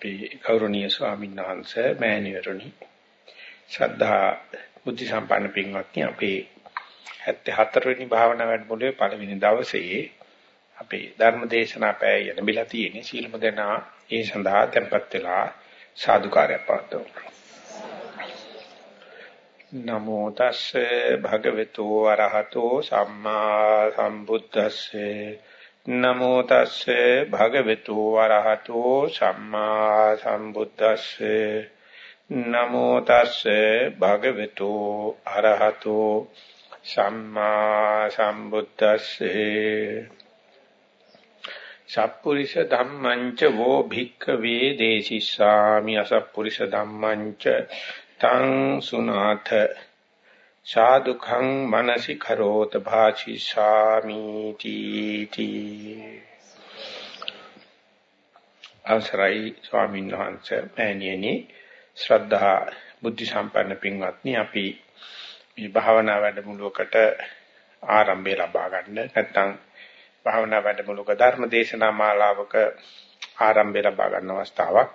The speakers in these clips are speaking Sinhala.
අපේ ගෞරවනීය ස්වාමීන් වහන්සේ මෑණියරුනි ශ්‍රද්ධා බුද්ධ සම්පන්න පින්වත්නි අපේ 74 වෙනි භාවනා වැඩමුළුවේ පළවෙනි දවසේ අපේ ධර්ම දේශනා පැය යනබිලා තියෙන්නේ. සීලම දෙනා ඒ සඳහා tempත් වෙලා සාදුකාරය පවත්වමු. නමෝ තස්සේ භගවතු වරහතෝ සම්මා සම්බුද්දස්සේ නමෝ තස්සේ භගවතු වරහතෝ සම්මා සම්බුද්දස්සේ. නමෝ තස්සේ භගවතු අරහතෝ සම්මා සම්බුද්දස්සේ. සප්පුරිස ධම්මං ච වෝ භික්ඛවේ දේසිස්සාමි අසප්පුරිස ධම්මං ච තං සුනාථ සාදුඛං මනසි කරෝත භාචි සාමීති තී අවසරයි ස්වාමීන් වහන්සේ මෑණියනි ශ්‍රද්ධා බුද්ධ සම්පන්න පින්වත්නි අපි මේ භාවනා වැඩමුළුවකට ආරම්භය ලබා ගන්න නැත්නම් භාවනා වැඩමුළුවක ධර්ම දේශනා මාලාවක ආරම්භය ලබා ගන්න අවස්ථාවක්.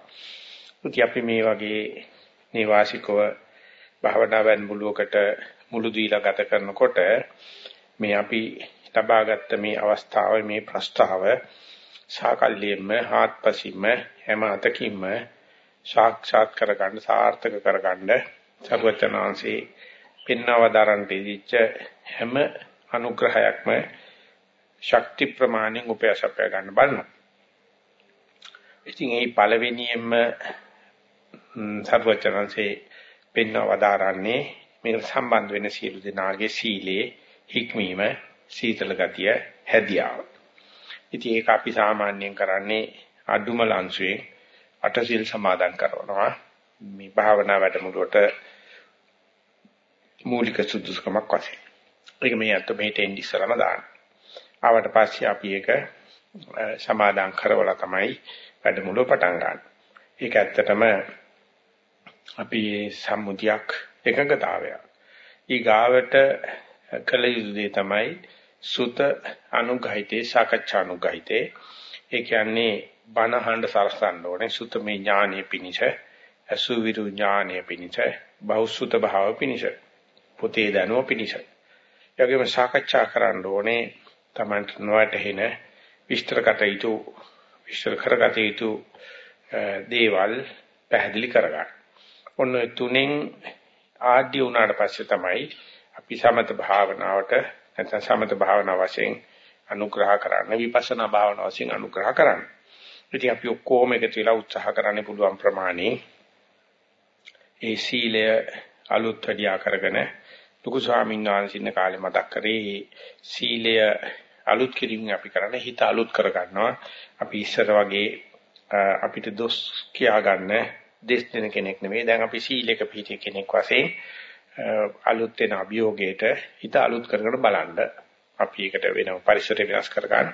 ඉතින් අපි මේ වගේ නිවාසිකව භාවනා වැඩමුළුවකට මුළු දීලා ගත කරනකොට මේ අපි ලබාගත්ත මේ අවස්ථාවේ මේ ප්‍රස්තාව සාකල්යෙම හාත්පසින්ම හැම අතකින්ම සාක්ෂාත් කරගන්න සාර්ථක කරගන්න සර්වචනාංශේ පින්නවදාරන්ට දීච්ච හැම අනුග්‍රහයක්ම ශක්ති ප්‍රමාණෙන් උපයසපය ගන්න බලනවා. ඉතින් මේ පළවෙනියෙන්ම සර්වචනාංශේ පින්නවදාරන්නේ මේකට සම්බන්ධ වෙන සියලු දෙනාගේ සීලේ හික්මීම සීතල ගතිය හැදියාව. ඉතින් ඒක අපි සාමාන්‍යයෙන් කරන්නේ අඩුම ලංසුවේ අටසිල් සමාදන් කරනවා. මේ භාවනා වැඩමුළුවට මූලික සුදුසුකමක් වශයෙන්. ඒක මේ අත මේට එන්න ඉස්සරම දාන්න. ආවට පස්සේ අපි ඒක සමාදන් කරවලා තමයි වැඩමුළුව පටන් ගන්න. ඒක ඇත්තටම අපි සම්මුතියක් එකඟතාවයක්. ඊගාවට කළ යුතු දේ තමයි සුත අනුගහිතේ සාකච්ඡා අනුගහිතේ. ඒ කියන්නේ බණහඬ සරසන්න ඕනේ සුතමේ ඥානෙ පිනිස අසුවිරු ඥානෙ පිනිස බෞසුත භාව පිනිස පොතේ දනුව පිනිස. යෝගෙම සාකච්ඡා කරන්න ඕනේ Tamanට නොවැටහෙන විස්තර කටයුතු විස්තර කරගත යුතු දේවල් පැහැදිලි කරගන්න. ඔන්න තුනෙන් ආඩ්‍ය වුණාට පස්සේ තමයි අපි සමත භාවනාවට නැත්නම් සමත භාවනාව වශයෙන් අනුග්‍රහ කරන්න විපස්සනා භාවනාව වශයෙන් අනුග්‍රහ කරන්න. ඉතින් අපි ඔක්කොම එකතු වෙලා උත්සාහ කරන්න පුළුවන් ප්‍රමාණය ඒ සීලය අලුත් වැඩියා කරගෙන ලොකු ස්වාමීන් වහන්සේ ඉන්න කාලේ මතක් කරේ සීලය අලුත් කිරීම අපි කරන්නේ හිත අලුත් කර ගන්නවා. අපි ඉස්සර වගේ අපිට දොස් කියා ගන්න දෙස් දෙන කෙනෙක් නෙවෙයි. දැන් අපි සීලයක පිළිපිට කෙනෙක් වශයෙන් අලුත් වෙන අභියෝගයට හිත අලුත් කරගෙන බලන්න. අපි ඒකට වෙනම පරිසරය වෙනස් කර ගන්න,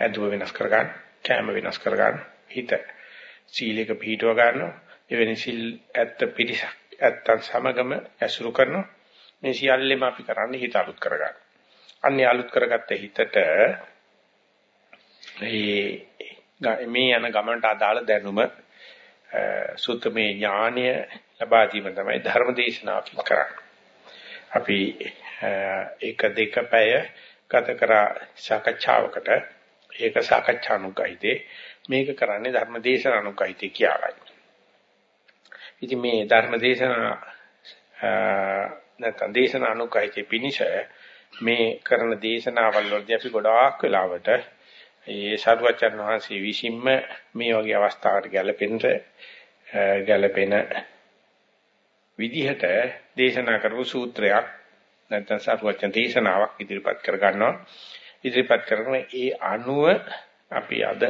ඇදුව වෙනස් කර ගන්න, කැම වෙනස් කර ගන්න, හිත සීලයක පිළිටව ගන්නවා. එවැනි සිල් ඇත්ත පිරිසක් ඇත්තන් සමගම ඇසුරු කරනවා. මේ සියල්ලෙම අපි කරන්නේ හිත අලුත් කර ගන්න. අන්නේ අලුත් කරගත්ත හිතට මේ යන ගමනට අදාළ දැනුම සුත්තමේ ඥානය ලබා දීම තමයි ධර්ම දේශනාවකින් කරන්නේ. අපි එක දෙක පැය ගත කරා සාකච්ඡාවකට ඒක සාකච්ඡානුගහිතේ මේක කරන්නේ ධර්ම දේශනානුගහිතේ කියලායි. ඉතින් මේ ධර්ම දේශනා නැත්නම් දේශනානුගහිතේ පිනිෂ මේ කරන දේශනාවල් වලදී අපි ගොඩාක් වෙලාවට ඒ සාරවත්යන් වහන්සේ විසින්ම මේ වගේ අවස්ථාවකට ගැලපෙන්න ගැලපෙන විදිහට දේශනා කරපු සූත්‍රයක් නැත්නම් සාරවත්යන් දේශනාවක් ඉදිරිපත් කර ගන්නවා ඉදිරිපත් කරන ඒ අනුව අපි අද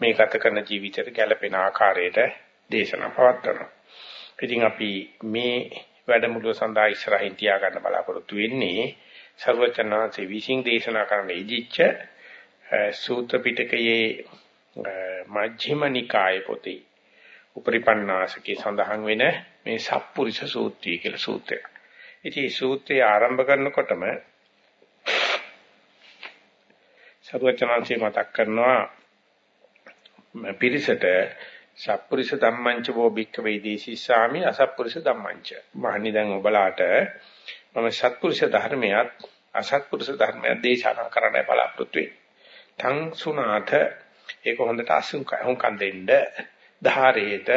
මේ ගත කරන ජීවිතයට ගැලපෙන ආකාරයට දේශනා පවත්වනවා. ඉතින් අපි මේ වැඩමුළුව සඳහා ඉස්සරහින් තියාගන්න බලාපොරොත්තු වෙන්නේ සර්වචනාංශේ විසින් දේශනා කරන්න ඉදිච්ච සූත්‍ර පිටකයේ මජ්ක්‍ධිම නිකාය පොතේ උපරිපන්නාසකේ සඳහන් වෙන මේ සප්පුරිස සූත්‍රය කියලා සූත්‍රයක්. ඉතින් මේ සූත්‍රය ආරම්භ කරනකොටම සර්වචනාංශේ මතක් කරනවා පිරිසට සත්පුරුෂ ධම්මංච වෝ භික්ඛ වේදේශිස්සාමි අසත්පුරුෂ ධම්මංච. මහණනි දැන් ඔබලාට මම සත්පුරුෂ ධර්මයක් අසත්පුරුෂ ධර්මයක් දේශනා කරන්න බලාපොරොත්තු වෙන්නේ. තං සුනාත. ඒක හොඳට අසුන්කම් දෙන්න ධාරේත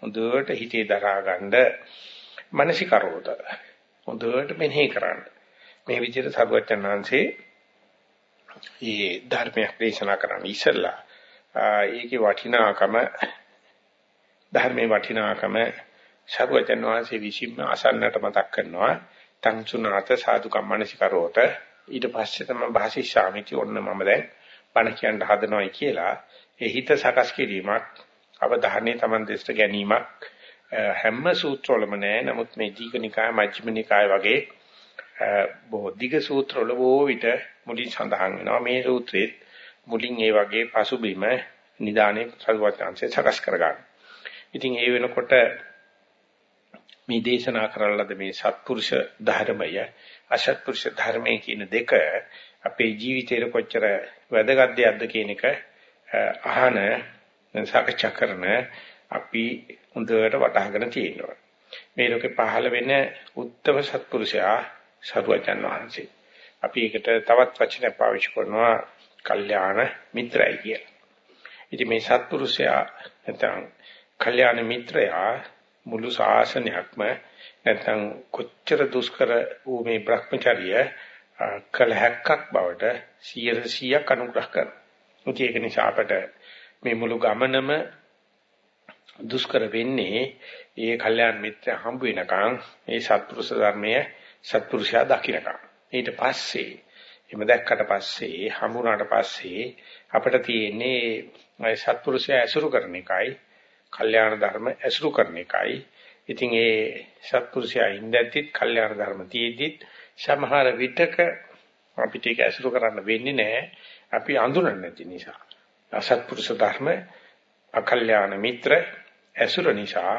හොඳට හිතේ දරා ගන්න මනසිකරෝත හොඳට මෙනෙහි කරන්න. මේ විදිහට සර්වචන්නාංශේ මේ ධර්මයක් දේශනා කරන්න. ඉස්සෙල්ලා ඒකේ වටිනාකම ධර්මයේ වටිනාකම සර්වචන් වහන්සේ විසින්ම අසන්නට මතක් කරනවා. තං සුනාත සාදු කම්මනසිකරෝත ඊට පස්සේ තමයි භාෂිෂාමිති ඔන්න මම දැන් බණ කියන්න හදනවයි කියලා ඒ හිත සකස් කිරීමක් අවධානය Taman දෙස්ට ගැනීමක් හැම සූත්‍රවලම නැහැ නමුත් මේ දීඝනිකාය මජ්ක්‍ධිමනිකාය වගේ බොහෝ දිග සූත්‍රවල බොහෝ විට මුලින් සඳහන් වෙනවා මේ සූත්‍රෙත් මුලින් ඒ වගේ පසුබිම නිදානේ සරුවත්ංශය සකස් කරගන්න. ඉතින් ඒ වෙනකොට මේ දේශනා කරලද මේ සත්පුරුෂ ධර්මය අසත්පුරුෂ ධර්මය කියන දෙක අපේ ජීවිතේට කොච්චර වැදගත් දෙයක්ද කියන එක අහන සාකච්ඡා කරන අපි හොඳට වටහාගෙන තියෙනවා. මේ ලෝකේ පහළ වෙන උත්තම සත්පුරුෂයා සරුවචන් වහන්සේ. අපි ඒකට තවත් වචනයක් පාවිච්චි කරනවා කල්යාණ මිත්‍රයි කියලා. ඉතින් මේ සත්පුරුෂයා නැත්නම් කල්යාණ මිත්‍රයා මුළු ශාසනයක්ම නැත්නම් කොච්චර දුෂ්කර වූ මේ Brahmacharya කලහක්ක් බවට 100%ක් අනුග්‍රහ කරනවා. ඒක නිසා අපට මේ මුළු ගමනම දුෂ්කර වෙන්නේ ඒ කල්යාණ මිත්‍ර හම්බ වෙනකන් ඒ සත්පුරුෂ ධර්මයේ සත්පුරුෂයා දකින්නකන්. ඊට පස්සේ එහෙම දැක්කට පස්සේ හම්බුනාට පස්සේ අපිට තියෙන්නේ මේ සත්පුරුෂයා ඇසුරු කරන එකයි කල්යාණ ධර්ම ඇසුරු කරන එකයි. ඉතින් ඒ සත්පුරුෂයා ඉඳද්දිත් කල්යාණ ධර්ම තියෙද්දිත් සමහර විටක අපිට ඒක ඇසුරු කරන්න වෙන්නේ නැහැ. අපි අඳුරන්නේ නැති නිසා. අසත්පුරුෂ ධර්ම අකල්යාණ මිත්‍ර ඇසුර නිසා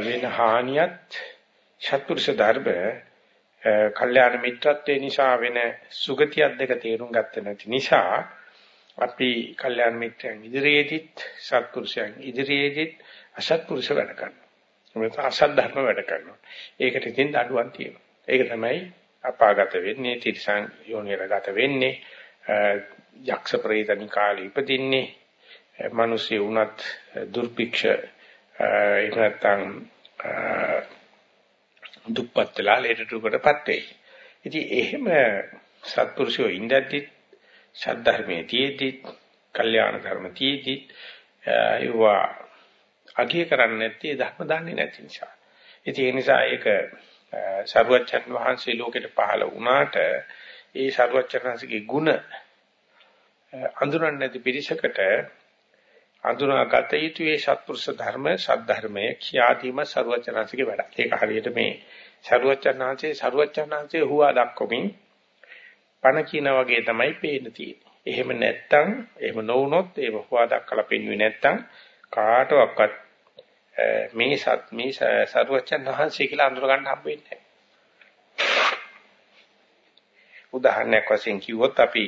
වෙන හානියත් සත්පුරුෂ ධර්ම කල්යාණ මිත්‍රත්වයේ නිසා වෙන සුගතියක් දෙක තේරුම් ගත්තේ නැති නිසා අපි කල්යාණ මිත්‍රයන් ඉදිරියේදීත් සත්පුරුෂයන් ඉදිරියේදීත් අසත්පුරුෂ වැඩ කරනවා. මොකද අසත් ධර්ම වැඩ කරනවා. ඒකට ඉතින් අඩුවක් තියෙනවා. ඒක තමයි අපාගත වෙන්නේ, තිරසං යෝනිරගත වෙන්නේ, යක්ෂ ප්‍රේතනි කාලේ ඉපදින්නේ, මිනිස්සු වුණත් දුර්භික්ෂ එහෙම නැත්නම් දුප්පත් වෙලා ලෙඩටුකටපත් වෙයි. ඉතින් එහෙම සත්පුරුෂයෝ ඉඳද්දි සද්ධර්මයේ තියේදි, කල්යාණ ධර්ම තියේදි ඒවා අගය කරන්නේ නැති ධර්ම දන්නේ නැති නිසා. ඉතින් ඒ නිසා ඒක සරුවච්චන් වහන්සේ ලෝකෙට පහළ වුණාට ඒ සරුවච්චන් වහන්සේගේ ගුණ අඳුරන්නේ නැති පිරිසකට අඳුනාගත යුතු ඒ සත්පුරුෂ ධර්ම සද්ධර්මයේ ඛ්‍යාතිම සරුවච්චන් වහන්සේගේ වැඩක්. ඒක හරියට මේ සරුවච්චන් වහන්සේ සරුවච්චන් වහන්සේ හුවා දක්වමින් පණ කියන වගේ තමයි පේන්න තියෙන්නේ. එහෙම නැත්තම් එහෙම නොවුනොත් ඒව හුවා දක්වලා පෙන්වුවේ නැත්තම් කාටවත් මේ සත් මේ ਸਰවචනංශේ කියලා අඳුර ගන්න හම්බ වෙන්නේ නැහැ. උදාහරණයක් වශයෙන් කිව්වොත් අපි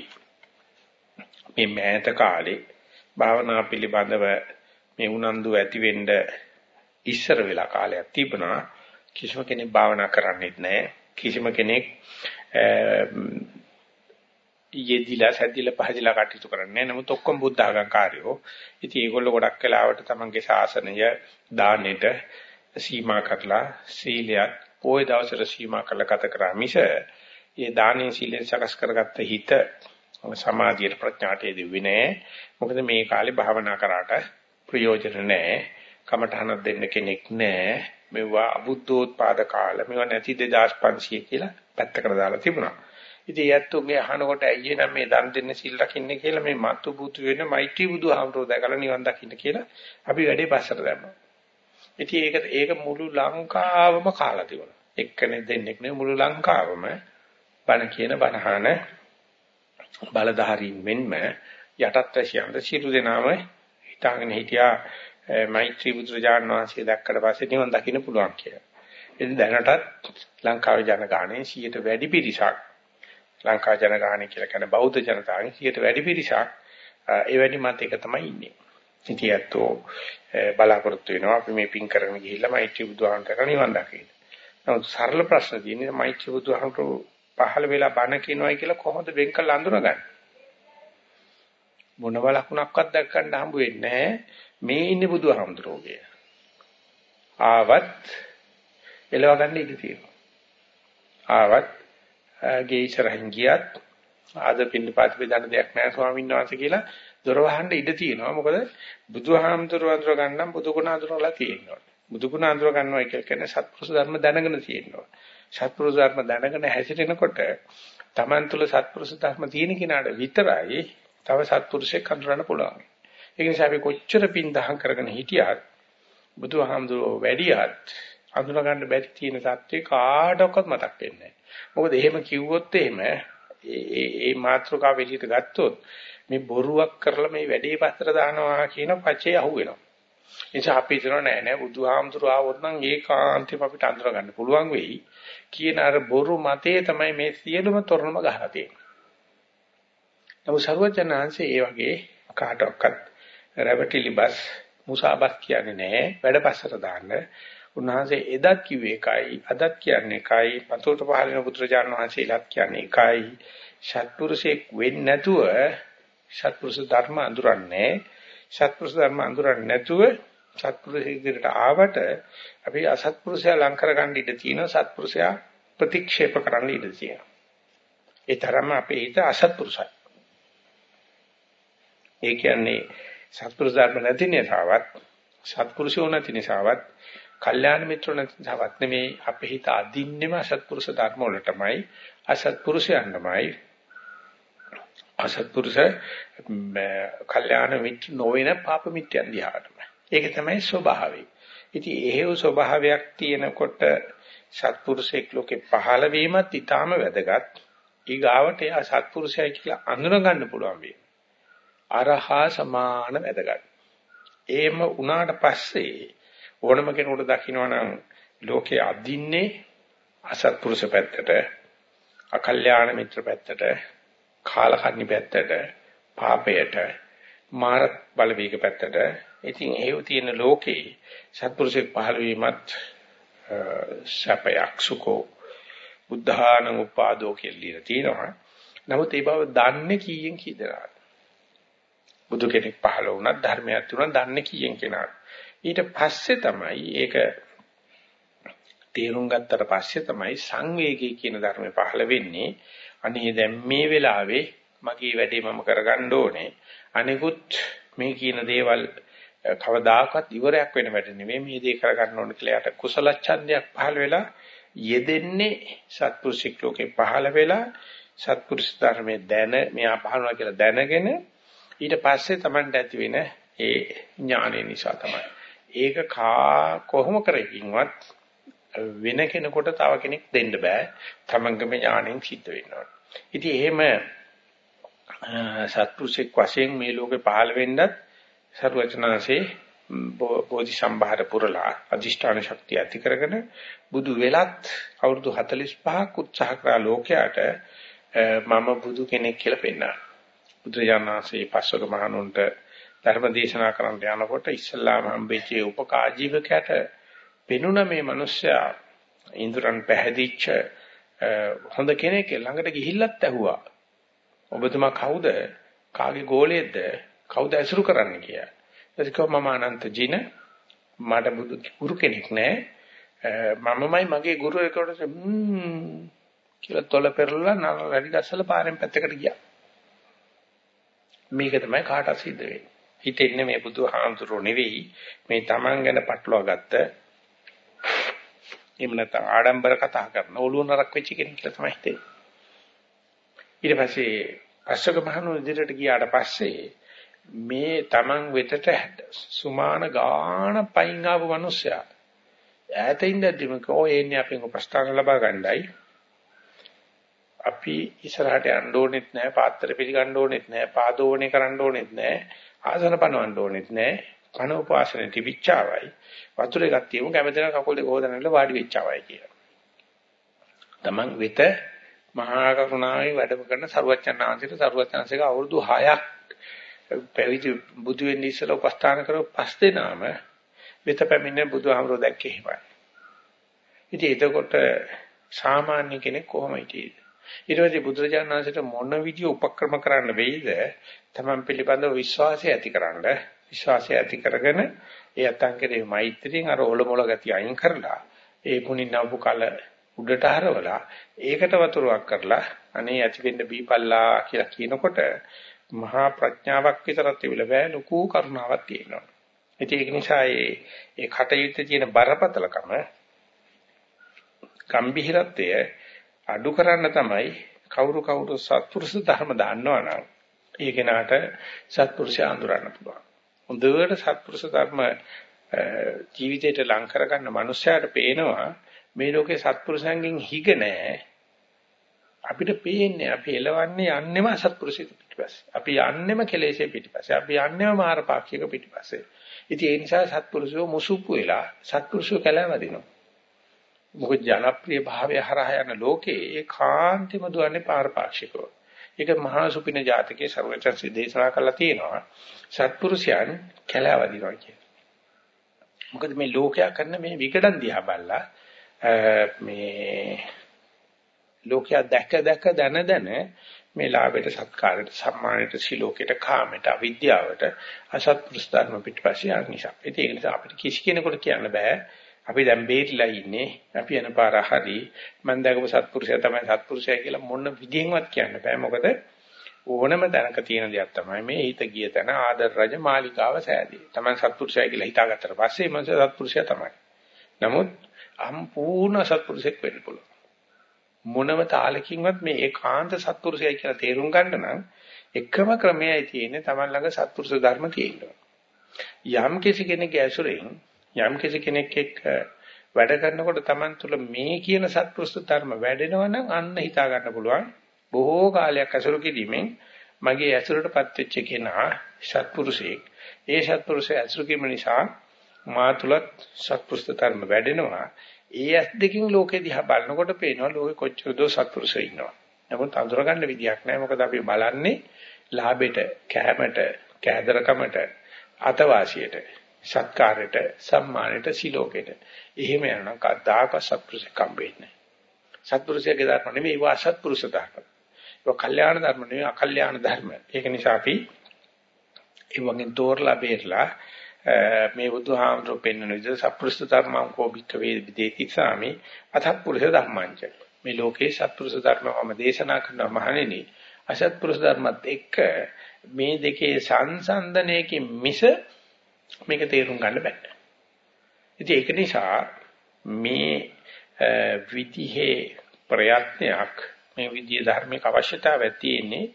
මේ මෑත කාලේ භාවනා පිළිබඳව මේ උනන්දු ඇති වෙන්න ඉස්සර වෙලා කාලයක් තිබුණා කිසිම කෙනෙක් භාවනා කරන්නේත් නැහැ කිසිම කෙනෙක් යෙදිලා සැදිලා පහදිලා කටයුතු කරන්නේ නමුත් ඔක්කොම බුද්ධ ආගම් කාර්යෝ ඉතින් ඒගොල්ලෝ ගොඩක් වෙලාවට තමන්ගේ ශාසනය දානෙට සීමා කරලා සීලයක් පොය දවසට සීමා කරලා ගත කරා මිස ඒ දානේ සීලෙන් සකස් කරගත්ත හිත සමාධියට ප්‍රඥාට දෙවි නෑ. මොකද මේ කාලේ භාවනා කරාට ප්‍රයෝජන නෑ. කමඨහනක් දෙන්න කෙනෙක් නෑ. මේවා අබුද්ධෝත්පාද කාල මේවා නැති 2500 කියලා පැත්තකට දාලා තිබුණා. ඉතින් යැත්තුගේ අහනකොට ඇයි නම් මේ දන් දෙන්න සිල් රකින්නේ කියලා මේ මතු බුතු වෙන මෛත්‍රී බුදුහාමරෝ දැකලා නිවන් දකින්න කියලා අපි වැඩේ පස්සට දැම්මා. ඉතින් ඒක ඒක මුළු ලංකාවම කාලා තිබුණා. එක්කනේ දෙන්නෙක් නෙවෙයි මුළු ලංකාවම බණ කියන බණහන බලධාරීන් මෙන්ම යටත් රැසියන්ද සියලු දෙනාම හිතාගෙන හිටියා මෛත්‍රී බුදුරජාණන් වහන්සේ දැක්කට පස්සේ නිවන් දකින්න පුළුවන් කියලා. ඉතින් දැනටත් ලංකාවේ ජනගහනයේ 100ට වැඩි පිරිසක් ලංකා ජනගහනය කියලා කියන බෞද්ධ ජනතාවගේ 100ට වැඩි පිරිසක් ඒ වැඩි මත එක තමයි ඉන්නේ. ඉතියතෝ බලාපොරොත්තු වෙනවා අපි මේ පින් කරගෙන ගිහිල්ලා මෛත්‍රී බුදුහාමරට නිවන් දකින්න. නමුත් සරල ප්‍රශ්න තියෙන්නේ මෛත්‍රී බුදුහාමරට පහළ වෙලා බණ කියනවායි කියලා කොහොමද වෙන් කළ අඳුනගන්නේ? මොනව ලකුණක්වත් දැක්කන්න හම්බ වෙන්නේ මේ ඉන්නේ බුදුහාමුදුරුවෝ ආවත් එලව ගන්න ඉඩ තියෙනවා. ආවත් ගේ ඉස්සරහින් ගියත් ආද පින්න පාති බෙදන්න දෙයක් නැහැ ස්වාමීන් වහන්සේ කියලා දොර වහන්න ඉඩ තියෙනවා. මොකද බුදුහාමුදුරුවෝ අඳුර ගන්නම් බුදු ගුණ අඳුරලා තියෙනවා. බුදු ගුණ අඳුර ගන්නවා කියන්නේ සත්පුරුෂ ධර්ම දැනගෙන තියෙනවා. සත්පුරුෂ ධර්ම දැනගෙන හැසිරෙනකොට Taman තුල සත්පුරුෂ ධර්ම තියෙන කෙනාට විතරයි තව සත්පුරුෂයෙක් අඳුරන්න පුළුවන්. ඒ නිසා අපි කොච්චර පින් දහම් කරගෙන හිටියත් බුදුහාමුදුරුවෝ වැඩියත් අඳුන ගන්න බැරි තියෙන සත්‍ය කාටවත් මතක් වෙන්නේ නැහැ. මොකද එහෙම කිව්වොත් එහෙම ඒ ඒ මාත්‍රකාව එළියට ගත්තොත් මේ බොරුවක් කරලා මේ වැඩේ පස්තර දානවා කියන පචේ අහුවෙනවා. ඒ නිසා අපි හිතනවා නෑ නෑ බුදුහාමුදුරුවෝ ආවොත් නම් ඒකාන්තයෙන් අපිට අඳුර ගන්න පුළුවන් වෙයි. කියන අර බොරු මතේ තමයි මේ සියලුම තොරණම ගහලා තියෙන්නේ. නමුත් ਸਰවඥාන්සේ ඒ වගේ කාටවත් රැවටිලි බස් මුසාබස් කියන්නේ නැහැ වැඩපස්සට දාන්න. උන්වහන්සේ එදත් කිව්වේ එකයි අදත් කියන්නේ එකයි පතෝට පහළින පුත්‍රජාන වහන්සේලාත් කියන්නේ එකයි. සත්පුරුෂයෙක් වෙන්නේ නැතුව සත්පුරුෂ ධර්ම අඳුරන්නේ සත්පුරුෂ ධර්ම අඳුරන්නේ නැතුව සත්පුරුෂයෙකුට ආවට අපි අසත්පුරුෂයා ලං කරගන්න ඉඩ තියෙනවා සත්පුරුෂයා ප්‍රතික්ෂේප කරන්න ඉඩ තියෙනවා. ඒ තරම අපේ හිත අසත්පුරුෂයි. ඒ කියන්නේ සත්පුරුෂ ධර්ම නැති නිසාවත් සත්පුරුෂයෝ නැති නිසාවත් කල්යාණ මිත්‍ර නැති නිසාවත් නෙමේ අපේ හිත අදින්නෙම අසත්පුරුෂ ධර්ම වලටමයි. අසත්පුරුෂයන්ටමයි. අසත්පුරුෂ කල්යාණ මිත්‍ර නොවන පාප මිත්‍යන් දිහාටම ඒක තමයි ස්වභාවය. ඉතින් එහෙව් ස්වභාවයක් තියෙනකොට සත්පුරුෂෙක් ලෝකේ පහළ වීමත් ඊටාම වැදගත්. ඊගාවට එයා සත්පුරුෂයයි කියලා අඳුන ගන්න පුළුවන් වෙයි අරහා සමාන වැදගත්. එහෙම වුණාට පස්සේ ඕනම කෙනෙකුට දකින්න නම් ලෝකේ අදින්නේ අසත්පුරුෂ පැත්තට, අකල්යාණ මිත්‍ර පැත්තට, කාලකන්ණි පැත්තට, පාපයට, මාර බලවේග පැත්තට. ඉතින් ඒව තියෙන ලෝකේ සත්පුරුෂෙක් පහළ වීමත් සපයක් සුකෝ බුද්ධාන උපාදෝ කියලා තියෙනවා. නමුත් ඒ බව දන්නේ කීයෙන් කී දෙනාද? බුදු කෙනෙක් පහළ වුණත් ධර්මයක් තුනක් දන්නේ කීයෙන් කෙනාට. ඊට පස්සේ තමයි ඒක තේරුම් ගත්තට පස්සේ තමයි සංවේගී කියන ධර්මය පහළ වෙන්නේ. අනේ දැන් මේ වෙලාවේ මගේ වැඩේ මම කරගන්න ඕනේ. අනිකුත් මේ කියන දේවල් කවදාකවත් ඉවරයක් වෙන වැඩ නෙමෙයි මේ දේ කරගන්න ඕන කියලා යට කුසල ඡන්දයක් පහළ වෙලා යෙදෙන්නේ සත්පුරුෂික ලෝකේ පහළ වෙලා සත්පුරුෂ ධර්මයේ දැන මෙයා පහළනවා කියලා දැනගෙන ඊට පස්සේ Tamanට ඇති වෙන ඒ ඥානය නිසා තමයි. ඒක කා කොහොම කරකින්වත් වෙන කෙනෙකුට තව කෙනෙක් දෙන්න බෑ. Tamanගම ඥාණයෙන් සිද්ධ වෙනවා. ඉතින් එහෙම සත්පුරුෂෙක් වශයෙන් මේ ලෝකේ පහළ වෙන්නත් සරුවචනාංශේ බෝධි සම්භාර පුරලා අධිෂ්ඨාන ශක්තිය ඇති කරගෙන බුදු වෙලත් අවුරුදු 45ක් උත්සාහ කරා ලෝකයට මම බුදු කෙනෙක් කියලා පෙන්නනවා. බුදුරජාණන්සේ පස්වක මහණුන්ට ධර්ම දේශනා කරන්න යනකොට ඉස්ලාම හම්බෙච්ච උපකාජීවකයට පෙනුන මේ මිනිස්සයා ඉන්ද්‍රයන් පැහැදිච්ච හොඳ කෙනෙක් ළඟට ගිහිල්ලත් ඇහුවා. ඔබතුමා කවුද? කාගේ ගෝලයේද? කවුද ඇසුරු කරන්න කියලා. ඊට මම අනන්ත ජින මට බුදු ගුරු කෙනෙක් නෑ. මමමයි මගේ ගුරුවරයෙකුට ම්ම් කියලා තොල පෙරලා නර රැලි ගස්සලා පාරෙන් පැත්තකට ගියා. මේක තමයි කාටවත් සිද්ධ වෙන්නේ. හිතෙන්නේ මේ බුදුහාමුදුරුවෝ නෙවෙයි මේ Taman ගැන පටලවා ගත්ත එහෙම නැත්නම් ආඩම්බර කතා කරන ඔළුව නරක් වෙච්ච කෙනෙක් කියලා තමයි හිතෙන්නේ. ඊට පස්සේ අශෝක මහණු ඉදිරියට ගියාට පස්සේ මේ Taman වෙතට සුමාන ගාන පයින් ආපු මිනිස්සයා ඈත ඉඳද්දිම කෝ එන්නේ අපෙන් උපස්ථාන ලබා ගන්නයි අපි ඉස්සරහට යන්න ඕනෙත් නැහැ පාත්‍ර පිළිගන්න ඕනෙත් නැහැ පාදෝණේ කරන්න ඕනෙත් නැහැ ආසන පනවන්න ඕනෙත් නැහැ කන උපාසනේ තිබිච්චාවයි වතුරේ ගත්තියම කැමතින කකුල් දෙක හොදනilla වාඩි වෙච්චාවයි කියලා. Taman වෙත මහා කරුණාවේ වැඩම කරන සරුවච්චන් ආන්සිට සරුවච්චන්සේක අවුරුදු 6ක් පැවිදි බුදු වෙන්න ඉස්සෙල්ලා උපස්ථාන කරව පස් දෙනාම වෙත පැමිණ බුදුහාමුදුරුවෝ දැක්කේ හිමයි. ඉතින් එතකොට සාමාන්‍ය කෙනෙක් කොහොම හිටියේද? ඊට පස්සේ බුදුරජාණන් වහන්සේට මොන විදිය උපක්‍රම කරන්න වෙයිද? Taman පිළිබඳව විශ්වාසය ඇතිකරන්න විශ්වාසය ඇති කරගෙන ඒ අතංකරේ මෛත්‍රියෙන් අර ඔලොමොල ගතිය අයින් කරලා ඒ පුණින්නවපු කල උඩට හරවලා ඒකට වතුරක් කරලා අනේ ඇති වෙන්න බීපල්ලා කියලා කියනකොට මහා ප්‍රඥාවක් විතරක් තිබිලා බෑ ලොකු කරුණාවක් තියෙනවා. ඒක නිසා ඒ ඒ කටයුත්තේ තියෙන බරපතලකම ගම්භීරත්වය අඩු කරන්න තමයි කවුරු කවුරු සත්පුරුෂ ධර්ම දාන්නවනම් ඒ කෙනාට සත්පුරුෂය අඳුරන්න පුළුවන්. හොඳට සත්පුරුෂ ධර්ම ජීවිතයට ලං කරගන්න මනුස්සයාට පේනවා මේ ලෝකේ සත්පුරුෂයන්ගෙන් හිග නැහැ. අපිට පේන්නේ අපි එලවන්නේ යන්නෙම සත්පුරුෂයෙක් පිටිපස්සේ. අපි යන්නෙම කෙලෙසේ පිටිපස්සේ. අපි යන්නෙම මාරපාක්ෂික පිටිපස්සේ. ඉතින් ඒ නිසා සත්පුරුෂයෝ මුසුප්පු වෙලා සත්පුරුෂයෝ කැලවදිනවා. මොකද ජනප්‍රිය භාවය හරහා යන ලෝකේ ඒකාන්තෙම දුවන්නේ පාරපාක්ෂිකව. ඒක මහා සුපින ජාතකයේ ਸਰවචන්සි දේශනා කළා තියෙනවා. සත්පුරුෂයන් කැලවදිනවා කියන. මොකද මේ ලෝකයා කරන මේ විකඩන් දිහා බලලා මේ ලෝකයා දැක දැක දන දන මේ ලාභයට සත්කාරයට සම්මානයට සිලෝකයට කාමයට අවිද්‍යාවට අසත්පුරුෂ ධර්ම පිටපස්සේ යන නිසා. ඒක නිසා අපිට කිසි කෙනෙකුට කියන්න බෑ අපි දැන් බේරිලා ඉන්නේ අපි යන පාර හරි මම දැකපු සත්පුරුෂයා තමයි සත්පුරුෂයා කියලා මොන විදිහෙන්වත් කියන්න බෑ මොකද ඕනම තැනක තියෙන දෙයක් තමයි මේ හිත ගිය තැන ආදර රජ මාලිකාව සෑදී. තමයි සත්පුරුෂයා කියලා හිතාගත්තට පස්සේ මම සත්පුරුෂයා තමයි. නමුත් සම්පූර්ණ සත්පුරුෂෙක් වෙන්න පුළුවන්. මොනම තාලකින්වත් මේ ඒකාන්ත සත්පුරුෂයයි කියලා තේරුම් ගන්න නම් එකම ක්‍රමයයි තියෙන්නේ Taman ළඟ සත්පුරුෂ ධර්ම තියෙනවා. යම් කිසි කෙනෙක්ගේ ඇසුරෙන් යම් කිසි කෙනෙක් එක්ක වැඩ කරනකොට Taman තුල මේ කියන සත්පුරුෂ ධර්ම වැඩෙනවා නම් අන්න හිතා ගන්න පුළුවන්. බොහෝ කාලයක් ඇසුරු කිරීමෙන් මගේ ඇසුරටපත් වෙච්ච කෙනා සත්පුරුෂයෙක්. ඒ සත්පුරුෂය ඇසුරු කිරීම නිසා මා තුලත් සත්පුරුෂ ධර්ම වැඩෙනවා. ඒ ඇස් දෙකින් ලෝකෙ දිහා බලනකොට පේනවා ලෝකෙ කොච්චර දෝ සත්පුරුෂය ඉන්නවා. නමුත් අඳුරගන්න විදියක් නැහැ. මොකද අපි බලන්නේ ලාභෙට, කැමැට, කෑදරකමට, අතවාසියට, සත්කාරයට, සම්මානයට, සිලෝකෙට. එහෙම යනවා කද්දාක සත්පුරුෂකම් වෙන්නේ. සත්පුරුෂයාගේ ධර්ම නෙමෙයි ඒවා අසත්පුරුෂ ධර්ම. ඒක කල්යාණ ධර්ම නෙමෙයි අකල්යාණ ධර්ම. ඒක නිසා අපි ඒ වගේ තෝරලා බේරලා මේ බුදුහාමුදුරු පෙන්වන විදිහට සත්පුරුෂ ධර්මං කෝ භික්ඛවේ විදේති සාමි අසත්පුරුෂ ධර්මංච මේ ලෝකේ සත්පුරුෂ ධර්මවම දේශනා කරන මහණෙනි අසත්පුරුෂ ධර්මත් එක්ක මේ දෙකේ සංසන්දනයකින් මිස මේක තේරුම් ගන්න බෑ. ඉතින් ඒක නිසා මේ විදිහේ ප්‍රයත්නයක් මේ විදිහේ ධර්මික අවශ්‍යතාවයක් තියෙන්නේ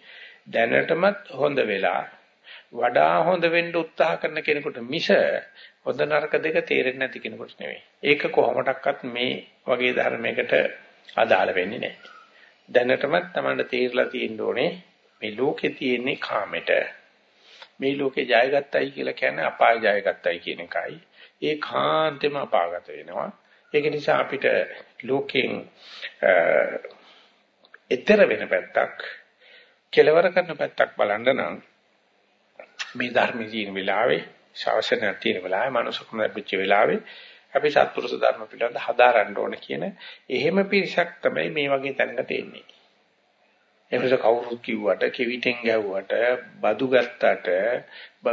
දැනටමත් හොඳ වෙලා වඩා හොඳ වෙන්න උත්සාහ කරන කෙනෙකුට මිස හොඳ නරක දෙක තේරෙන්නේ නැති කෙනෙකුට නෙවෙයි. ඒක කොහොමඩක්වත් මේ වගේ ධර්මයකට අදාළ වෙන්නේ නැහැ. දැනටමත් Tamanට තේරලා තියෙන්න ඕනේ මේ ලෝකේ තියෙන්නේ කාමෙට. මේ ලෝකේ ජයගත්තයි කියලා කියන්නේ අපාය ජයගත්තයි කියන එකයි. ඒ කාන්තෙම අපාගත වෙනවා. ඒක නිසා අපිට ලෝකෙන් ඈතර වෙන පැත්තක් කෙලවර කරන පැත්තක් බලන්න නම් මේ ධර්මයේ තියෙන වෙලාවේ ශාසනයක් තියෙන වෙලාවේ මනුෂ්‍යකම ලැබිච්ච වෙලාවේ අපි සත්පුරුෂ ධර්ම පිළිබඳ හදාරන්න ඕන කියන එහෙම පිරිසක් තමයි මේ වගේ තැනකට එන්නේ. එමෙස කවුරුත් කිව්වට කෙවිතෙන් ගැව්වට බදු ගත්තට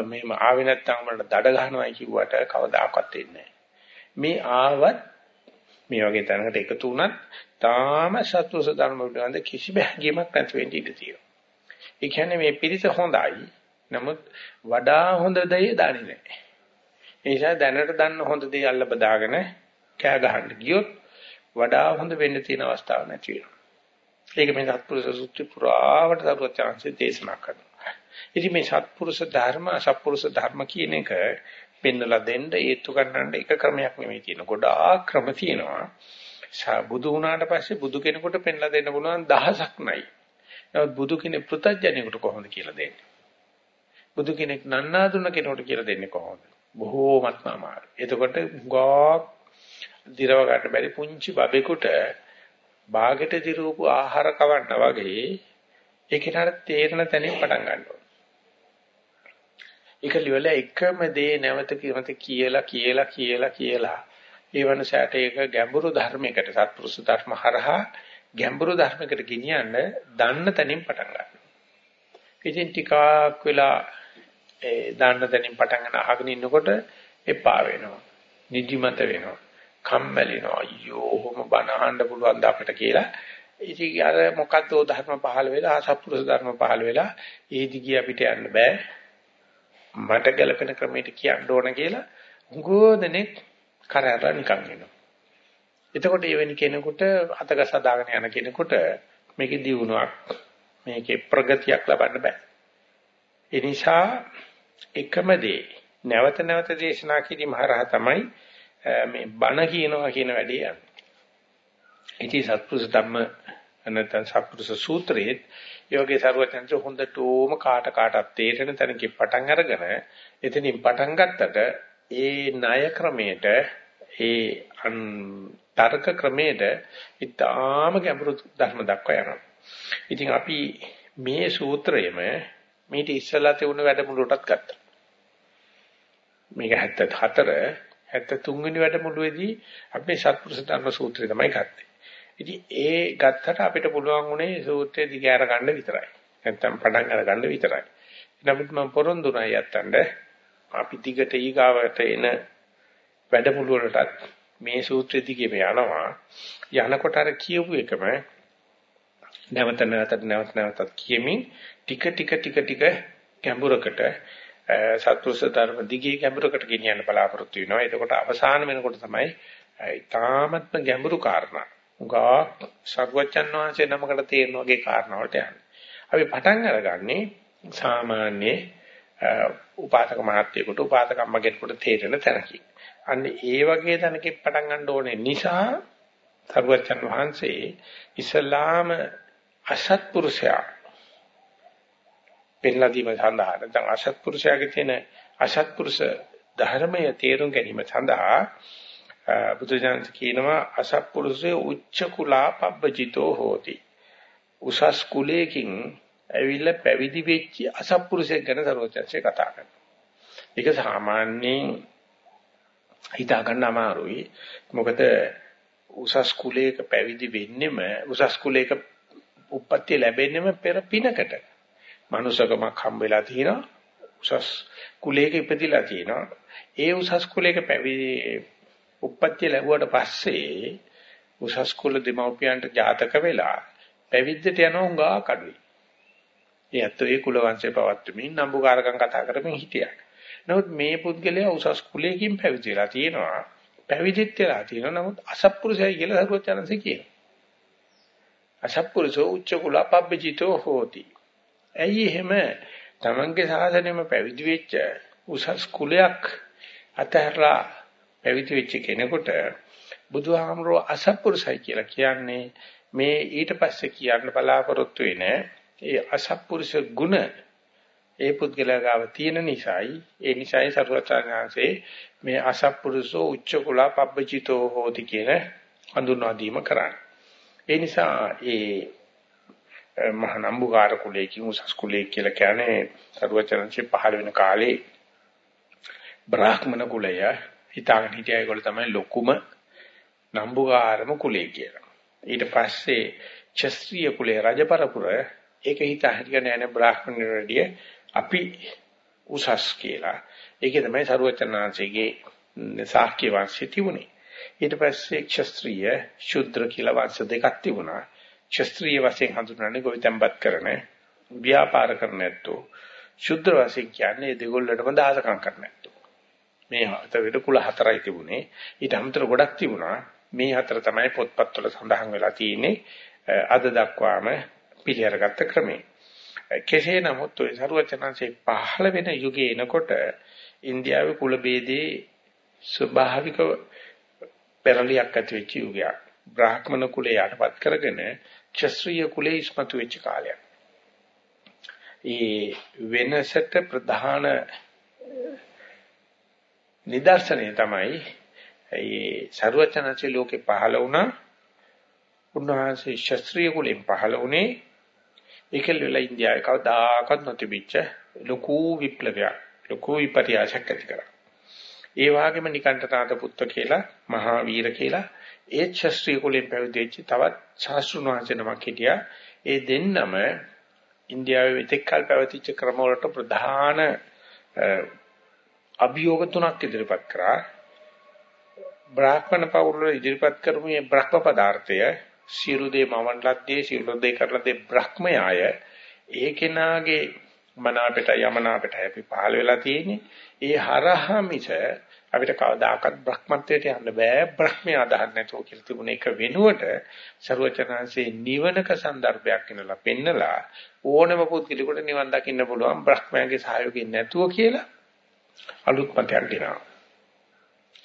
මේ ආවේ නැත්තම් වලට දඩ ගන්නවයි කිව්වට කවදාකවත් එන්නේ මේ ආවත් මේ වගේ තැනකට එකතු වුණත් තාම සත්පුරුෂ ධර්ම පිළිබඳ කිසි බැහැගීමක් නැති වෙන්න ඉඩ තියෙනවා. ඒ කියන්නේ මේ පිරිස හොඳයි නමුත් වඩා හොඳ දේ දන්නේ නැහැ. ඒ නිසා දැනට දන්න හොඳ දේ අල්ල බදාගෙන කෑ ගහන්න ගියොත් වඩා හොඳ වෙන්න තියෙන අවස්ථාවක් නැති වෙනවා. ඒක මේ සත්පුරුෂ සූත්‍රය පුරාවට සරුවචාන්සේ දේශනා කරනවා. ඉතින් මේ සත්පුරුෂ ධර්ම අසත්පුරුෂ ධර්ම කියන එක පෙන්නලා දෙන්න ඒත්තු ගන්නට එක ක්‍රමයක් නෙමෙයි තියෙන. ගොඩාක් ක්‍රම තියෙනවා. බුදු වුණාට පස්සේ බුදු කෙනෙකුට පෙන්ලා දෙන්න පුළුවන් දහසක් නයි. නමුත් බුදු කෙනෙක් පෘථජ්ජනෙකුට කොහොමද කියලා දෙන්නේ? බුදු කෙනෙක් නන්නාඳුන කෙනෙකුට කියලා දෙන්නේ කොහොමද? බොහෝමත්ම අමාරුයි. එතකොට ගෝක් දිරව ගන්න බැරි පුංචි බබෙකුට බාගෙට දිරූපු ආහාර කවන්න වගේ ඒකට තේරෙන තැනින් පටන් ගන්නවා. ඒක liwala එකම දේ නැවත කිවත කියලා කියලා කියලා කියලා ඒ වනසට ඒක ගැඹුරු ධර්මයකට සත්පුරුෂ ධර්ම හරහා ගැඹුරු ධර්මයකට ගෙනියන්න දන්න තැනින් පටන් ගන්නවා. ඉතින් ටිකක් වෙලා ඒ දන්න තැනින් පටන් ගන්න අහගෙන ඉන්නකොට එපා වෙනවා. නිදිමත වෙනවා. කම්මැලි වෙනවා. අයියෝ ඔහොම බණ අහන්න පුළුවන් ද අපිට කියලා. ඉතින් අර මොකද්ද ධර්ම පහළ වෙලා අසත්පුරුෂ ධර්ම පහළ වෙලා ඒ දිගිය අපිට යන්න බෑ. මට ගැළපෙන ක්‍රමයට කියන්න ඕන කියලා උගෝදෙනෙක් කරහැරලා නිකන් එනවා. එතකොට එවැනි කෙනෙකුට අතගස දාගෙන යන කෙනෙකුට මේකේ දියුණුවක් මේකේ ප්‍රගතියක් ලබන්න බෑ. ඒ නිසා එකම දේ නැවත නැවත දේශනා කිරීම හරහා තමයි මේ බණ කියනවා කියන වැඩේ යන්නේ. ඉති සත්පුරුෂ ධම්ම නැත්නම් සත්පුරුෂ සූත්‍රයේ යෝගේ ਸਰවඥන්ත හොඳටම කාට කාටත් තේරෙන තැනකින් පටන් අරගෙන එතනින් පටන් ගත්තට ඒ ණය ක්‍රමයට ඒ තර්ක ක්‍රමයට ඊටාම ගැඹුරු ධර්ම දක්වා යනවා. ඉතින් අපි මේ සූත්‍රයේම මේටි ඉස්සලා තිබුණ වැඩමුළුවටත් ගත්තා. මේක 74 73 වෙනි වැඩමුළුවේදී අපි සත්පුරුෂ ධර්ම සූත්‍රය තමයි ගත්තේ. ඉතින් ඒ ගත්තට අපිට පුළුවන් උනේ සූත්‍රය දිගාර ගන්න විතරයි. නැත්තම් පටන් අර ගන්න විතරයි. නමුත් මම පොරොන්දුනා යත්තන්ඩ අපි දිගට ඊගාවට එන වැඩමුළුවලටත් මේ සූත්‍රය දිගේ යනවා. යනකොට අර කියපු එකම නැවත නැවත නැවත නැවතත් කියමින් ටික ටික ටික ටික ගැඹුරකට සත්පුරුෂ ධර්ම දිගේ ගැඹුරකට ගෙනියන්න බලාපොරොත්තු වෙනවා. එතකොට අවසාන වෙනකොට තමයි ඊ타මත්ම ගැඹුරු කාරණා. උගා සර්වචන් වහන්සේ නමකට තේරෙන වගේ කාරණා වලට යන්නේ. අපි පටන් අරගන්නේ සාමාන්‍ය උපාසක මහත්යෙකුට උපාසකම්ම කෙනෙකුට තේරෙන තැනකින්. අන්න ඒ වගේ තැනකින් පටන් ගන්න ඕනේ නිසා සර්වචන් වහන්සේ ඉස්ලාම අසත්පුරුෂයා පෙන්ලා දීම සඳහා නැත්නම් අසත්පුරුෂයාගේ තියෙන අසත්පුරුෂ ධර්මය තේරුම් ගැනීම සඳහා බුදුජානක කියනවා අසත්පුරුෂයේ උච්ච කුලා පබ්බජිතෝ හෝති උසස් කුලයකින් ඇවිල්ලා පැවිදි වෙච්ච අසත්පුරුෂයෙක් ගැන සර්වචන්සේ කතා කරනවා. ඒක සාමාන්‍යයෙන් හිතා ගන්න අමාරුයි. මොකද උසස් කුලයක පැවිදි වෙන්නෙම උසස් කුලයක උප්පත්ති ලැබෙන්නෙම පෙර පිනකට. මනුෂකමක් හම්බ වෙලා තියෙනවා. උසස් කුලයක ඉපදිලා තියෙනවා. ඒ උසස් කුලයක පැවිදි උප්පත්ති ලැබුවට පස්සේ උසස් කුල දෙමව්පියන්ට ජාතක වෙලා පැවිද්දට යනවා උඟා කඩුයි. ඒ ඇත්තෝ ඒ කුල වංශය පවත්වමින් නම්බුකාරකම් කතා කරමින් හිටියා. නමුත් මේ පුද්ගලයා උසස් කුලයකින් පැවිදි වෙලා තියෙනවා. පැවිදිත් වෙලා තියෙනවා. නමුත් අසත්පුරුෂයයි කියලා හරුවත් යනසේ කියනවා. අසත්පුරුෂෝ උච්ච කුල පබ්බජිතෝ හෝති. ඇයි එහෙම තමන්ගේ සාසනෙම පැවිදි වෙච්ච උසස් කුලයක් අතහැරලා පැවිදි වෙච්ච කෙනෙකුට බුදුහාමරෝ අසත්පුරුෂයි කියලා කියන්නේ මේ ඊට පස්සේ කියන්න බලාපොරොත්තු වෙන ඒ අසත්පුරුෂ ගුණ ඒ පුද්ගලයා ගාව තියෙන නිසායි ඒ නිසායි සරුවචාන්හන්සේ මේ අසත්පුරුෂෝ උච්ච කුලා පබ්බචිතෝ හෝති කියන හඳුන්වා දීම කරන්නේ. ඒ නිසා ඒ මහ නම්බුකාර කුලයකින් උසස් කුලයක කියලා කියන්නේ සරුවචාන්හන්සේ පහළ වෙන කාලේ බ්‍රාහ්මණ කුලය හිතාගෙන හිටිය ඒගොල්ලෝ තමයි ලොකුම නම්බුකාරම කුලය කියලා. ඊට පස්සේ ක්ෂත්‍රීය කුලය රජපරපුර ඒක හිතා හිටිය නෑ නේ බ්‍රාහ්මණයෝඩිය අපි උසස් කියලා. ඒකේ තමයි සරුවචනාංශයේ සාක්‍ය වංශය තිබුණේ. ඊට පස්සේ ක්ෂත්‍රීය ශුද්‍ර කියලා වංශ දෙකක් තිබුණා. ක්ෂත්‍රීය වශයෙන් හඳුන්වන්නේ ගොවිතැන්පත් කරන ව්‍යාපාර කරන ඇත්තෝ. ශුද්‍ර වශයෙන් කියන්නේ දෙගොල්ලටම දාසකම් කරන ඇත්තෝ. මේ හතරට කුල හතරයි තිබුණේ. ඊට අමතර ගොඩක් තිබුණා. මේ හතර තමයි පොත්පත්වල සඳහන් වෙලා තියෙන්නේ. අද දක්වාම පිළිඅරගත්ත ක්‍රමේ. කෙසේ නමුත් ඔය සරුවචනන්සේ පහළ වෙන යුගයේ එනකොට ඉන්දියාවේ කුල ભેදේ ස්වභාවික පෙරලියක් ඇති වෙච්ච යුගයක්. බ්‍රාහ්මණ කුලේ යටපත් කරගෙන ක්ෂත්‍රීය කුලේ ඉස්මතු වෙච්ච කාලයක්. ඒ වෙනසට ප්‍රධාන නිදර්ශනය තමයි ඒ ਸਰවචනසේ ලෝකේ පහළ වුණා. උන්වහන්සේ ශාස්ත්‍රීය කුලෙන් පහළ වුණේ ඒකල වෙලා ඉන්දියාවේ කවදාකවත් නොතිබිච්ච ලොකු විප්ලවයක්. ලොකු විපර්යාසයක් ඇති කරා. ඒ වගේම නිකණ්ඨනාත පුත්ත කියලා මහා වීර කියලා ඒ ශාස්ත්‍රීය කුලෙන් පැවිදිච්ච තවත් ශාස්ත්‍රුණ වහන්සේ නමක් හිටියා. ඒ දෙන්නම ඉන්දියාවේ වෙතෙක්කල් පැවතිච්ච ක්‍රම වලට ප්‍රධාන අභියෝග තුනක් ඉදිරිපත් කරා. බ්‍රාහ්මණ පෞරුල ඉදිරිපත් කරමු මේ බ්‍රහ්ම පදාර්ථය සියලු දේ මවන් ලද්දේ සියලු දේ කරන දේ බ්‍රහ්මයාය ඒ කෙනාගේ මනාපෙට යමනාපෙට අපි පහළ වෙලා තියෙන්නේ. ඒ හරහා මිස අපිට කවදාකවත් බ්‍රහ්මත්වයට යන්න බෑ. බ්‍රහ්මය අදහන්න නැතුව කියලා තිබුණ එක වෙනුවට ਸਰවචනාංශේ නිවනක સંદર્ભයක් වෙනලා පෙන්නලා ඕනම පුද්ගලෙකුට නිවන් දකින්න පුළුවන් බ්‍රහ්මයාගේ සහයෝගයෙන් නැතුව කියලා අලුත් මතයක් දෙනවා.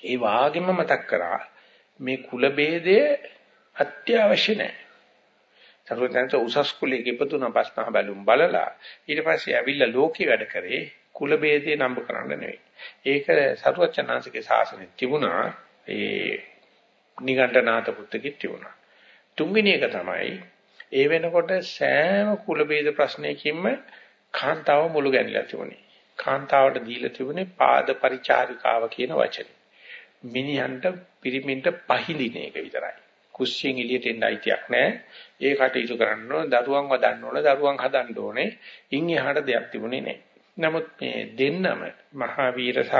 ඒ වාගෙම මතක් කරා මේ කුල ભેදය අත්‍යවශ්‍ය නැහැ. සර්වඥාන්ත උසස් කුලයක ඉපදුන පස්නා බැලුම් බලලා ඊට පස්සේ ඇවිල්ලා ලෝකේ වැඩ කරේ කුල ભેදේ නම්බ කරන්න නෙවෙයි. ඒක සර්වඥාන්සේගේ ශාසනයේ තිබුණා ඒ නිගණ්ඨනාත පුත්‍රකෙත් තිබුණා. තුන්වෙනි එක තමයි ඒ වෙනකොට සෑම කුල ભેද ප්‍රශ්නයකින්ම කාන්තාව මුළු ගැනීමලා තිබුණේ. කාන්තාවට දීලා තිබුණේ පාද පරිචාරිකාව කියන වචනේ. මිනිහන්ට පිරිමින්ට පහඳින එක විතරයි. කුස්සියෙන් එළියට එන්න අයිතියක් නැහැ. ඒ කටයුතු කරන්න ඕන, දරුවන් වදන්න ඕන, දරුවන් හදන්න ඕනේ. ඉන් එහාට දෙයක් තිබුණේ නැහැ. නමුත් මේ දෙන්නම මහාවීර සහ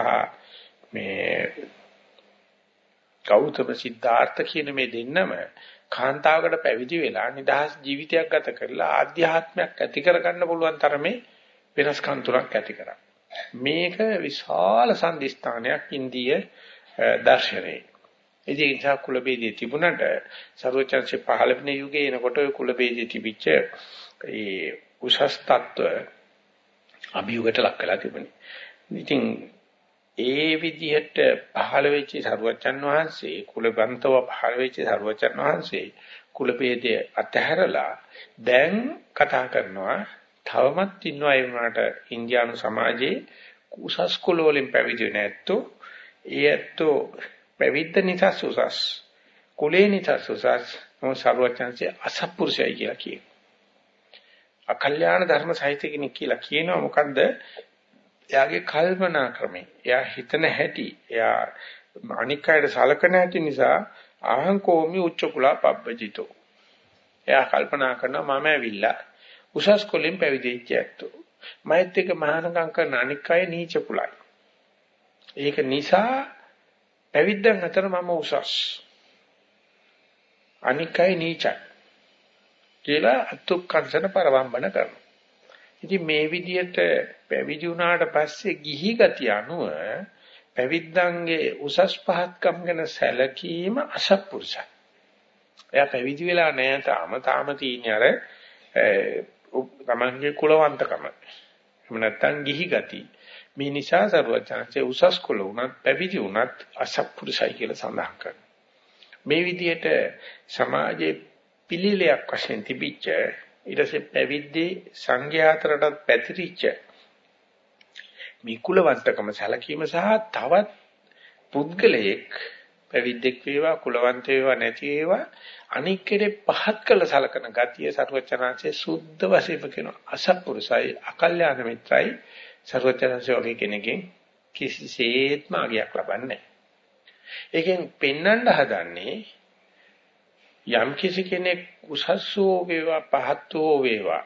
මේ ගෞතම සිද්ධාර්ථ කියන මේ දෙන්නම කාන්තාවකට පැවිදි වෙලා නිදහස් ජීවිතයක් ගත කරලා ආධ්‍යාත්මයක් ඇති කරගන්න පුළුවන් තරමේ වෙනස්කම් තුනක් ඇති කරා. මේක විශාල සම්දිස්ථානයක් ඉන්දිය දර්ශනයේ. ඉතින් ඒ නිසා කුල ભેදේ තිබුණට සර්වචන්සේ 15 වෙනි යුගයේ එනකොට ওই කුල ભેදේ තිබිච්ච ඒ උසස් తত্ত্ব අභියෝගයට ලක් වෙලා තිබුණේ. ඉතින් ඒ විදිහට 15 වෙච්ච සර්වචන් වහන්සේ කුලබන්තව 15 වෙච්ච සර්වචන් වහන්සේ කුල ભેදේ අතහැරලා දැන් කතා කරනවා තවමත් ඉන්නවා ඒ වුණාට ඉන්දියානු සමාජයේ උසස් කුල වලින් පැවිදි නැත්තෝ ඒ ඇත්තෝ පැවිද්ද නිසා සුසස් කුලේ නිසා සුසස් මොන සර්වචන්සේ අසත්පුරුෂයයි කියලා කියනවා. අකල්‍යාණ ධර්ම සහිත කෙනෙක් කියලා කියනවා මොකද්ද? එයාගේ කල්පනා ක්‍රමය. එයා හිතන හැටි. එයා අනික් අයට සලකන හැටි නිසා අහං කෝමි උච්ච කුලා පබ්බජිතෝ. එයා කල්පනා කරනවා මම ඇවිල්ලා උසස් කුලෙන් පැවිදිච්ච ඇත්තෝ. මෛත් එක මහානකම් කරන අනික් අය නීච කුලයි. ඒක නිසා පැවිද්දන් අතර මම උසස්. අනික් අය නීචයි. කියලා අතුක්කංශන පරවම්බන කරනවා. ඉතින් මේ විදිහට පැවිදි වුණාට පස්සේ ගිහි ගතිය අනුව පැවිද්දන්ගේ උසස් පහත්කම් ගැන සැලකීම අසත්පුරුෂයි. එයා පැවිදි වෙලා නැහැ තාම තාම තියෙන්නේ අර තමන්ගේ කුලවන්තකම. එහෙම නැත්නම් ගිහි ගති. මේ නිසා සරුවචනසේ උසස් කුල වුණත් පැවිදි වුණත් අසත්පුරුෂයි කියලා සඳහන් කරනවා. මේ විදිහට සමාජයේ පිළිලයක් වශයෙන් තිබිච්ච ඊට පස්සේ පැවිද්දේ සංඝයාතරටත් පැතිරිච්ච මේ කුලවන්තකම සැලකීම සහ තවත් පුද්ගලයෙක් පැවිද්දෙක් වේවා කුලවන්ත වේවා නැති වේවා අනික් කෙරේ පහත් කළ සලකන ගතිය සරුවචනාංශයේ සුද්ධ වශයෙන් කියනවා අසත්පුරුසයි අකල්යාණ මිත්‍රයි සරුවචනාංශයේ වගේ කෙනෙක්ගෙන් කිසිසේත්ම අගයක් ලබන්නේ නැහැ. ඒකෙන් පෙන්වන්න හදන්නේ යම් කිසි කෙනෙක් උසස් හෝ වේවා පහත් හෝ වේවා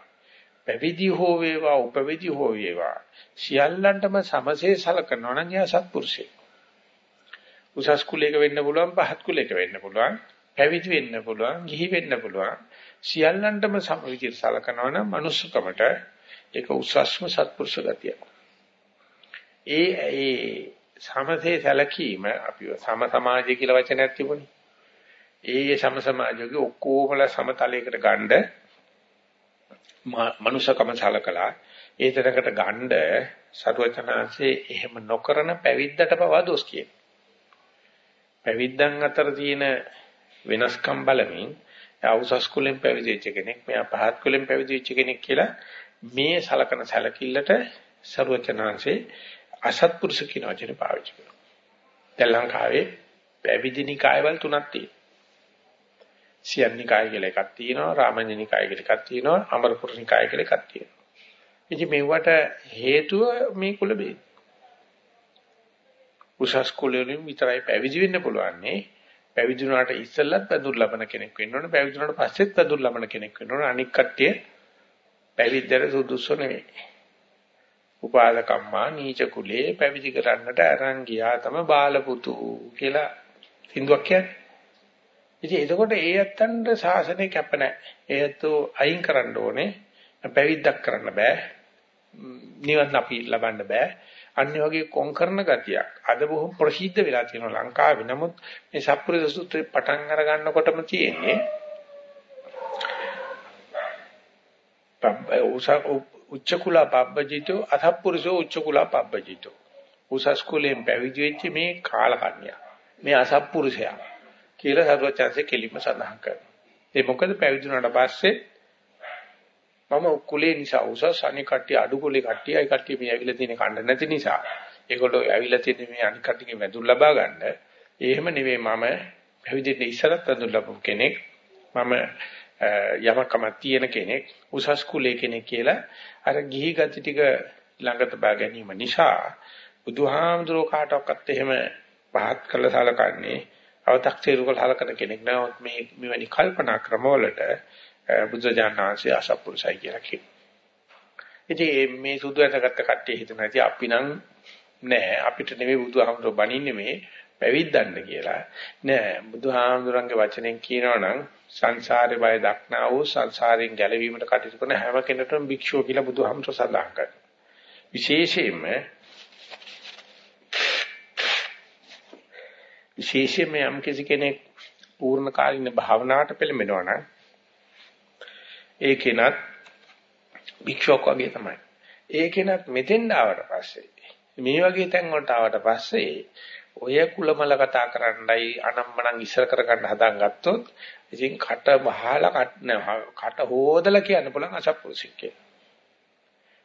පැවිදි හෝ වේවා උපවිදි හෝ වේවා සියල්ලන්ටම සමසේ සලකනවා නම් එයා සත්පුරුෂයෙක්. උසස් කුලයක වෙන්න පුළුවන් පහත් කුලයක වෙන්න පුළුවන් පැවිදි වෙන්න පුළුවන් ගිහි වෙන්න පුළුවන් සියල්ලන්ටම සම විදිහට සලකනවා නම් මනුස්සකමට ඒක උසස්ම සත්පුරුෂ ගතිය. ඒ ඒ සමසේ සැලකීම අපි සම සමාජය කියලා වචනයක් තිබුණේ. ඒ සම සමාජයේ ඔක්කොමලා සමතලයකට ගන්න මනුෂකම සලකලා ඒ තරකට ගන්න සරුවචනාංශේ එහෙම නොකරන පැවිද්දට පවා දොස් කියන. පැවිද්දන් අතර තියෙන වෙනස්කම් බලමින් අවුසස් කුලෙන් පැවිදි වෙච්ච කෙනෙක් මෙයා පහත් කුලෙන් පැවිදි වෙච්ච කෙනෙක් කියලා මේ සලකන සැලකිල්ලට සරුවචනාංශේ අසත්පුරුෂ කියන වචනේ පාවිච්චි කරනවා. දැන් ලංකාවේ පැවිදි නිකායවල තුනක් තියෙනවා. සියන් නිකාය කියලා එකක් තියෙනවා, රාමඤ්ඤ නිකාය කියලා එකක් තියෙනවා, අමරපුර නිකාය කියලා එකක් තියෙනවා. ඉතින් මේවට හේතුව මේ කුල බේද. උසස් කුලවලින් විතරයි පැවිදි වෙන්න පුළුවන්නේ. පැවිදි වුණාට ඉස්සෙල්ලත් පැදුරු ලබන කෙනෙක් වෙන්න ඕනේ. පැවිදි වුණාට පස්සෙත් පැදුරු ලබන කෙනෙක් වෙන්න ඕනේ. අනික් කට්ටිය පැවිද්දට සුදුසු නෙවෙයි. උපාලකම්මා නීච කුලේ පැවිදි කරන්නට අරන් ගියා තම බාලපුතු කියලා සින්දුවක් කියන්නේ. ඉතින් එතකොට ඒ ඇත්තන්ට සාසනය කැප නැහැ. ඒ ඇත්තෝ අයින් කරන්න ඕනේ. පැවිද්දක් කරන්න බෑ. නිවන් අපි ලබන්න බෑ. අනිත් වගේ කොන් කරන ගතියක් අද බොහොම ප්‍රසිද්ධ වෙලා තියෙනවා ලංකාවේ. නමුත් මේ සප්පුරිස සූත්‍රේ පටන් අර ගන්නකොටම තියෙන්නේ උච්ච කුල පබ්බජිතෝ අසප්පුරිසෝ උච්ච කුල පබ්බජිතෝ. උසස් කුලෙන් පැවිදි වෙච්ච මේ කාලකන්‍යා. මේ අසප්පුරුෂයා කියලා සර්වචන්සේ කෙලින්ම සඳහන් කරනවා. ඒ මොකද පැවිදි වුණාට පස්සේ මම කුලේ නිසා උසස් අනික කට්ටිය අඩු කුලේ කට්ටිය ඒ කට්ටිය මේ ඇවිල්ලා තියෙන කණ්ඩ නැති නිසා ඒගොල්ලෝ ඇවිල්ලා තියෙන මේ අනික කට්ටියගේ වැදුල් ලබා ගන්න. එහෙම නෙවෙයි මම පැවිදිට ඉස්සරත් වැදුල් ලබපු කෙනෙක්. මම යමකම තියෙන කෙනෙක් උසස් කුලේ කෙනෙක් කියලා අර ගිහි ගති ටික ළඟට බා ගැනීම නිසා බුදුහාමුදුරුවෝ කාටවත් එහෙම පහත් කළ සලකන්නේ අව탁සීරු කළ සලකන කෙනෙක් නෑ මේ මෙවැනි කල්පනා ක්‍රමවලට බුදුජානනාංශය අසප්පුරුසයි කියලා කියනවා. ඉතින් මේ සුදු ඇටගත්ත කට්ටිය හිතන ඇති අපි නම් නෑ අපිට නෙමෙයි බුදුහාමුදුරුවෝ බණින්නේ මේ පැවිද්දන්න කියලා. නෑ බුදුහාමුදුරන්ගේ වචනෙන් කියනවනම් සංසාරේ බය දක්නා වූ සංසාරයෙන් ගැලවීමට කටයුතු කරන හැම කෙනෙකුටම භික්ෂුව කියලා බුදුහාමුදුරුවෝ සඳහන් කරනවා. විශේෂයෙන්ම විශේෂයෙන්ම යම් කෙනෙක් පූර්ණ කාලින භාවනාවට පෙළඹෙනවා නම් ඒ කෙනත් භික්ෂුවක් වගේ තමයි. ඒ කෙනත් මෙතෙන් ආවට පස්සේ මේ වගේ තැන් වලට ආවට පස්සේ ඔය කුලමල කතා කරන්නයි අනම්මනම් ඉස්සර කරගන්න හදාන් ගත්තොත් ඉතින් කට බහලා කට හොදලා කියන්න පුළුවන් අසත්පුරුෂික කියලා.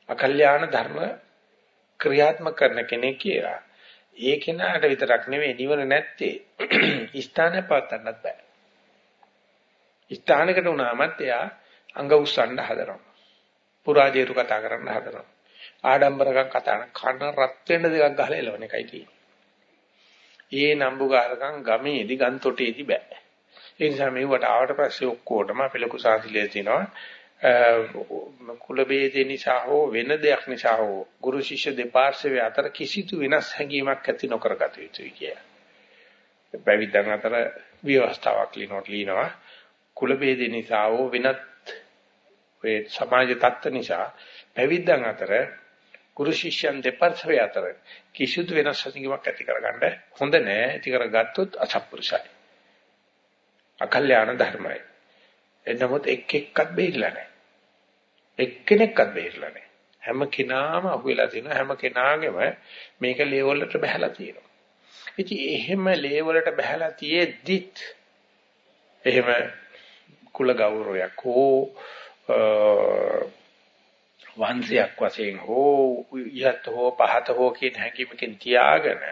අකල්‍යාණ ධර්ම ක්‍රියාත්මක කරන කෙනෙක් කියලා. ඒ කෙනාට විතරක් නෙවෙයි නිවන නැත්තේ ස්ථානය පවත්න්නත් බෑ. ස්ථානයකට උනාමත් එයා අංග උස්සන්න හදනවා. පුරාජේරු කතා කරන්න හදනවා. ආඩම්බරකම් කතා කරන කන රත් වෙන්න දෙකක් ගහලා එලවන එකයි තියෙන්නේ. ඒ නම්බුකාරකම් ගමේදී ගන්තොටේදී බෑ. ඒ නිසා මෙවට ආවට පස්සේ ඔක්කොටම අපේ ලොකු සාහිලිය තිනවා කුල ભેදේ නිසා හෝ වෙන දෙයක් නිසා හෝ ගුරු ශිෂ්‍ය දෙපාර්ශ්වයේ අතර කිසිදු වෙනස් හැඟීමක් ඇති නොකරගත යුතුයි කිය. පැවිද්දන් අතර විවස්ථාවක් ලිනොත් ලිනවා කුල ભેදේ නිසා හෝ වෙනත් ඔය සමාජ තත්ත්ව නිසා පැවිද්දන් අතර ගුරු ශිෂ්‍යයන් දෙපර්ශ්වය අතර කිසිදු වෙනස් හැඟීමක් ඇති කරගන්න හොඳ නෑ. ඇති කරගත්තොත් අසත්පුරුෂයි. අකල්‍යාණ ධර්මයි. එනමුත් එක් එක්කත් බේරිලා නෑ. එක්කෙනෙක්වත් බේරිලා නෑ. හැම කෙනාම අහුවෙලා තියෙනවා. හැම කෙනාගේම මේක ලේවලට බහැලා තියෙනවා. ඉතින් එහෙම ලේවලට බහැලා තියෙද්දිත් එහෙම කුල ගෞරවයක් හෝ වංශයක් වශයෙන් හෝ යත් හෝ පහත හෝ කියන හැඟීමකින් තියාගෙන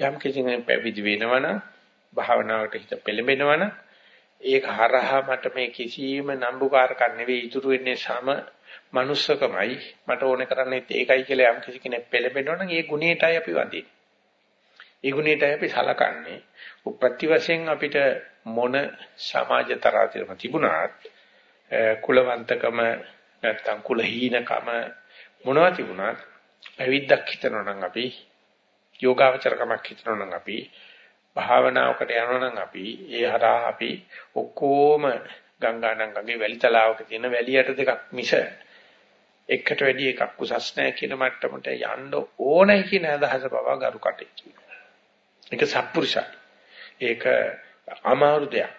යම් කිසිම පැවිදි වෙනවනම් භාවනාවට හිත පෙළඹෙනවනම් ඒක හරහා මට මේ කිසිම නම්බුකාරකම් නෙවෙයි ඉතුරු වෙන්නේ සම manussකමයි මට ඕනේ කරන්නේ ඒකයි කියලා යම් කිසි කෙනෙක් පෙළඹෙනවනම් ඒ ගුණයටයි අපි වඳින්නේ. ඒ ගුණයටයි අපි සලකන්නේ. උපත්ති වශයෙන් අපිට මොන සමාජ තරාතිරම තිබුණාත් කුලවන්තකම නැත්තම් කුලහීනකම මොනවා තිබුණත් පැවිද්දක් හිතනවා නම් අපි යෝගාවචරකමක් හිතනවා නම් අපි භාවනාවකට යනවා නම් අපි ඒ හරහා අපි ඔක්කොම ගංගානංගගේ වැලි තලාවක තියෙන වැලියට දෙකක් මිස එකට වැඩි එකක් උසස් නැහැ කියන මට්ටමට යන්න ඕනයි කියන අදහස පවා ගරු කටයුතු. ඒක සත්පුරුෂයි. ඒක අමාරු දෙයක්.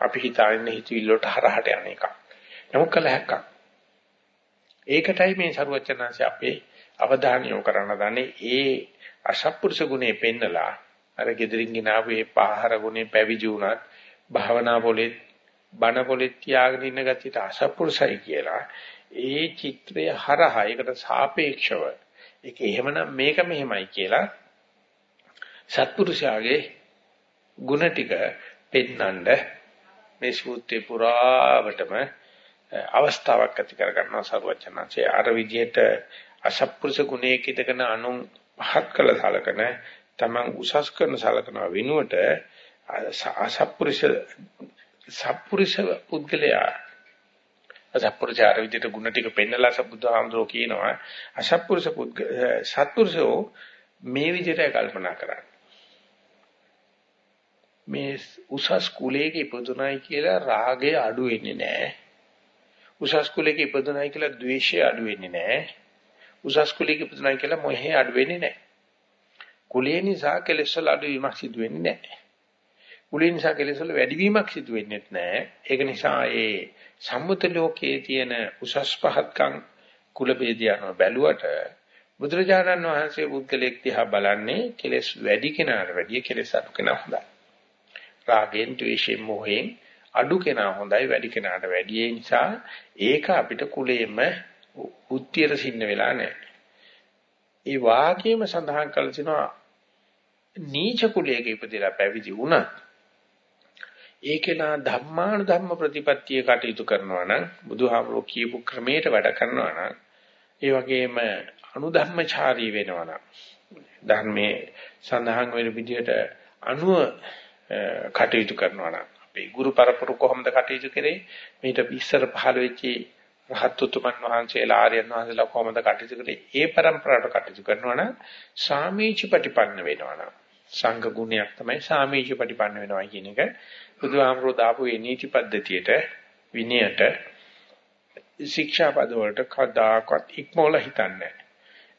අපි හිතාගෙන හිතවිල්ල වලට හරහට යන එකක්. නමුත් කල හැක්කක්. ඒකටයි මේ සරුවචනාංශය අපේ අවධානය යොමු කරන්න දන්නේ. ඒ අසත්පුරුෂ ගුණේ පෙන්නලා අර gedirin ginapu ඒ පාහර ගුණේ පැවිදි වුණත් භාවනා පොලේ බණ පොලේ තියාගෙන ඉන්න ගතියට අසත්පුරුෂයි කියලා ඒ චිත්‍රය හරහා ඒකට සාපේක්ෂව ඒක එහෙමනම් මේක මෙහෙමයි කියලා සත්පුරුෂයාගේ ಗುಣ ටික පෙන්වන්න මේ සූත්‍රේ පුරාවටම අවස්ථාවක් ඇති කර ගන්නවා සරුවචනanse අර විදිහට අසත්පුරුෂ ගුණයක ඉදගෙන අනුන් පහත් කළ සලකන Taman උසස් කරන සලකනවා වෙනුවට අසත්පුරුෂ සත්පුරුෂ පුද්ගලයා අසත්පුරුෂාර විදිහට ಗುಣ ටික පෙන්නලා සබුදුහාමුදුරෝ කියනවා අසත්පුරුෂ පුද්ග සත්පුරුෂෝ මේ විදිහට කල්පනා කරන්නේ මේ උසස් කුලයක ඉපදුනායි කියලා රාගය අඩු වෙන්නේ නැහැ. උසස් කුලයක ඉපදුනායි කියලා ද්වේෂය අඩු වෙන්නේ නැහැ. උසස් කුලයක ඉපදුනායි කියලා මොහේ අඩු වෙන්නේ නැහැ. කුලය නිසා කෙලෙස් වල අඩු වීමක් සිදු වෙන්නේ නැහැ. කුලය නිසා කෙලෙස් වල වැඩි වීමක් සිදු වෙන්නේ නැහැ. ඒක නිසා ඒ සම්මුත ලෝකයේ තියෙන උසස් පහත්කම් කුල ભેදයන්ව බැලුවට බුදුරජාණන් වහන්සේ පුද්ගලෙක් දිහා බලන්නේ කෙලෙස් වැඩි කෙනාට වැඩිය කෙලෙස් අඩු කෙනා හොඳයි. රාගෙන්, ද්වේෂයෙන්, මොහෙන් අඩු කෙනා හොඳයි වැඩි කෙනාට වැඩි. ඒ නිසා ඒක අපිට කුලෙම උත්තියට සින්න වෙලා නැහැ. ඒ වාක්‍යෙම සඳහන් කරලා තිනවා නීච කුලයක ඉපදලා පැවිදි වුණත් ඒකේලා ධම්මාන ධම්ම ප්‍රතිපත්තිය කටයුතු කරනවා නම් බුදුහාමුදුරුවෝ කියපු ක්‍රමයට වැඩ කරනවා නම් ඒ වගේම අනුධම්මචාරී වෙනවා නම් ධර්මයේ සඳහන් වෙන විදිහට අනුව කටයුතු කරනවා නම් අපේ ගුරු පරපුර කොහොමද කටයුතු කරේ? මේට ඉස්සර පහළ වෙච්ච රහත් උතුමන් වහන්සේලා ආර්යයන් වහන්සේලා කොහොමද කටයුතු කරේ? ඒ પરම්පරාවට කටයුතු කරනවා නම් සාමීච ප්‍රතිපන්න වෙනවා නම්. සංඝ ගුණයක් තමයි සාමීච ප්‍රතිපන්න වෙනවා කියන එක. බුදුහාමරෝ දාපු මේ නීති පද්ධතියට විනයට ශික්ෂා පද වලට කදාකවත් ඉක්මවල හිතන්නේ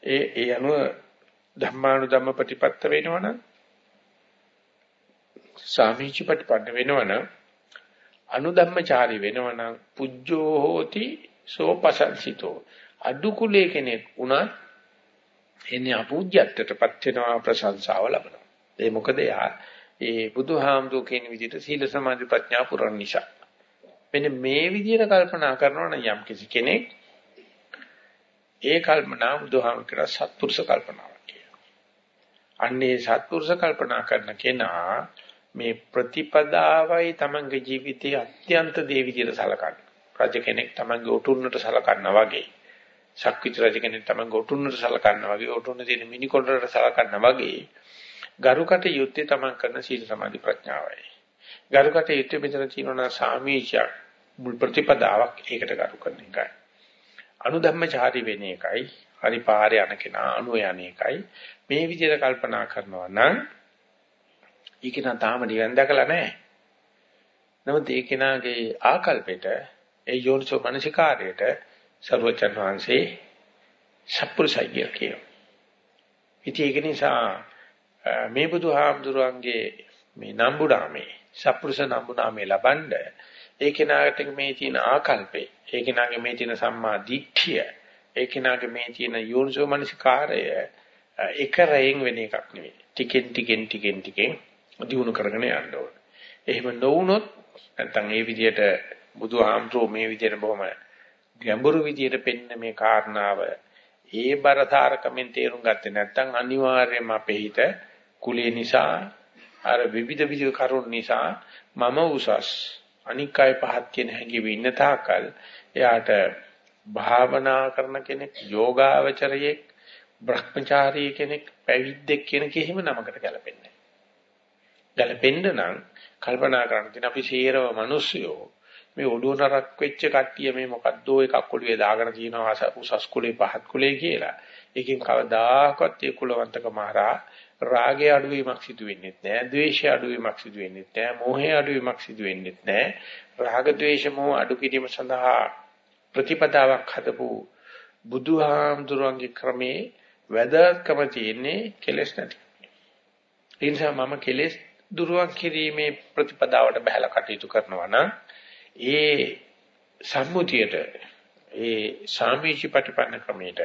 ඒ ඒ අනුව ධම්මානුධම්ම ප්‍රතිපත්ත වෙනවනම් සාමීච ප්‍රතිපන්න වෙනවනම් අනුධම්මචාරී වෙනවනම් පුජ්ජෝ හෝති සෝපසංසිතෝ අඩු කුලේ කෙනෙක් වුණත් එන්නේ අපූජ්‍යත්වයටපත් වෙනවා ප්‍රශංසාව ලබනවා. ඒ මොකද යා? ඒ බුදුහාමුදුර කියන විදිහට සීල සමාධි ප්‍රඥා පුරණ නිසා. මෙන්න මේ විදිහට කල්පනා කරනවා නම් යම් කිසි කෙනෙක් ඒ කල්පනා බුදුහාමුදුර සත්පුරුෂ කල්පනාවක් කියනවා අන්නේ සත්පුරුෂ කල්පනා කරන කෙනා මේ ප්‍රතිපදාවයි තමන්ගේ ජීවිතයේ අත්‍යන්ත දේ විදිහට සලකන්නේ. රජ කෙනෙක් තමන්ගේ ඔටුන්නට සලකනවා වගේ. ශක්විත රජ කෙනෙක් තමන්ගේ ඔටුන්නට සලකනවා වගේ ඔටුන්න තියෙන මිනිකොණ්ඩරට සලකනවා වගේ. ගරුකට යුත්තේ තමන් කරන සීල සමාධි ප්‍රඥාවයි. ගරුකට යුත්තේ මෙතන තියෙනවා සාමීචයක් මුල් ප්‍රතිපදාවක් ඒකට ගරු කරන එකයි. අනුධම්මචාරී වෙන එකයි. හරි පාරේ යන කෙනා අනු යන එකයි. මේ විදිහට කල්පනා කරනවා නම් ඒක නම් තාම නිවන් දැකලා නැහැ. නමුත් ඒ කෙනාගේ ආකල්පෙට ඒ යෝනිසෝ මනසිකාරයට සර්වචන් වහන්සේ සප්පුරුසයි කියනවා. ඉතින් ඒක නිසා මේ බුදුහාමුදුරන්ගේ මේ නම්බුඩාමේ සප්පුරුෂ නම්බුනාමේ ලබනද ඒ කෙනාට මේ තියෙන ආකල්පේ ඒ කෙනාගේ මේ තියෙන සම්මා දිට්ඨිය ඒ කෙනාගේ මේ තියෙන යෝනිසෝ මනසිකාරය එක රැයෙන් වෙන එකක් නෙවෙයි. ටිකෙන් ටිකෙන් ටිකෙන් ටිකෙන් දිනු කරගෙන යන්න ඕන. එහෙම නොවුනොත් නැත්නම් මේ විදිහට බුදුහාමුදුරුවෝ මේ විදිහට බොහොම ගැඹුරු විදිහට පෙන්න මේ කාරණාව ඒ බරතාරකමෙන් තේරුම් ගත්තේ නැත්නම් අනිවාර්යයෙන්ම අපේ හිත කුලේ නිසා අර විවිධ විවිධ කරුණු නිසා මම උසස් අනික් අය පහත් කියන හැඟීම ඉන්න තාකල් එයාට භාවනා කරන කෙනෙක් යෝගාවචරයෙක් භ්‍රමචාරී කෙනෙක් පැවිද්දෙක් කියන කිසිම නමකට ගැලපෙන්නේ ගැලපෙන්න නම් කල්පනා කරන්න තියෙන අපි සීරව මිනිස්සුયો මේ ඔළුව නරක් වෙච්ච කට්ටිය මේ මොකද්දෝ එකක් ඔළුවේ දාගෙන තියෙනවා උසස් කුලේ පහත් කුලේ කියලා. ඒකෙන් කවදාකවත් ඒ කුලවන්තකම හරහා රාගය අඩුවීමක් සිදු වෙන්නේ නැහැ, ද්වේෂය අඩුවීමක් සිදු වෙන්නේ නැහැ, මෝහය අඩුවීමක් සිදු වෙන්නේ නැහැ. රාග ද්වේෂ මෝහ අඩු කිරීම සඳහා ප්‍රතිපදාවක් හදපු බුදුහාමුදුරන්ගේ ක්‍රමේ වැදගත්කම තියෙන්නේ කෙලෙස් නැති. ඒ නිසා මම කෙලෙස් දුරුවන් කිරීමේ ප්‍රතිපදාවට බහැලා කටයුතු කරනවා නම් ඒ සම්මුතියට ඒ සාමීචි ප්‍රතිපන්න ක්‍රමයට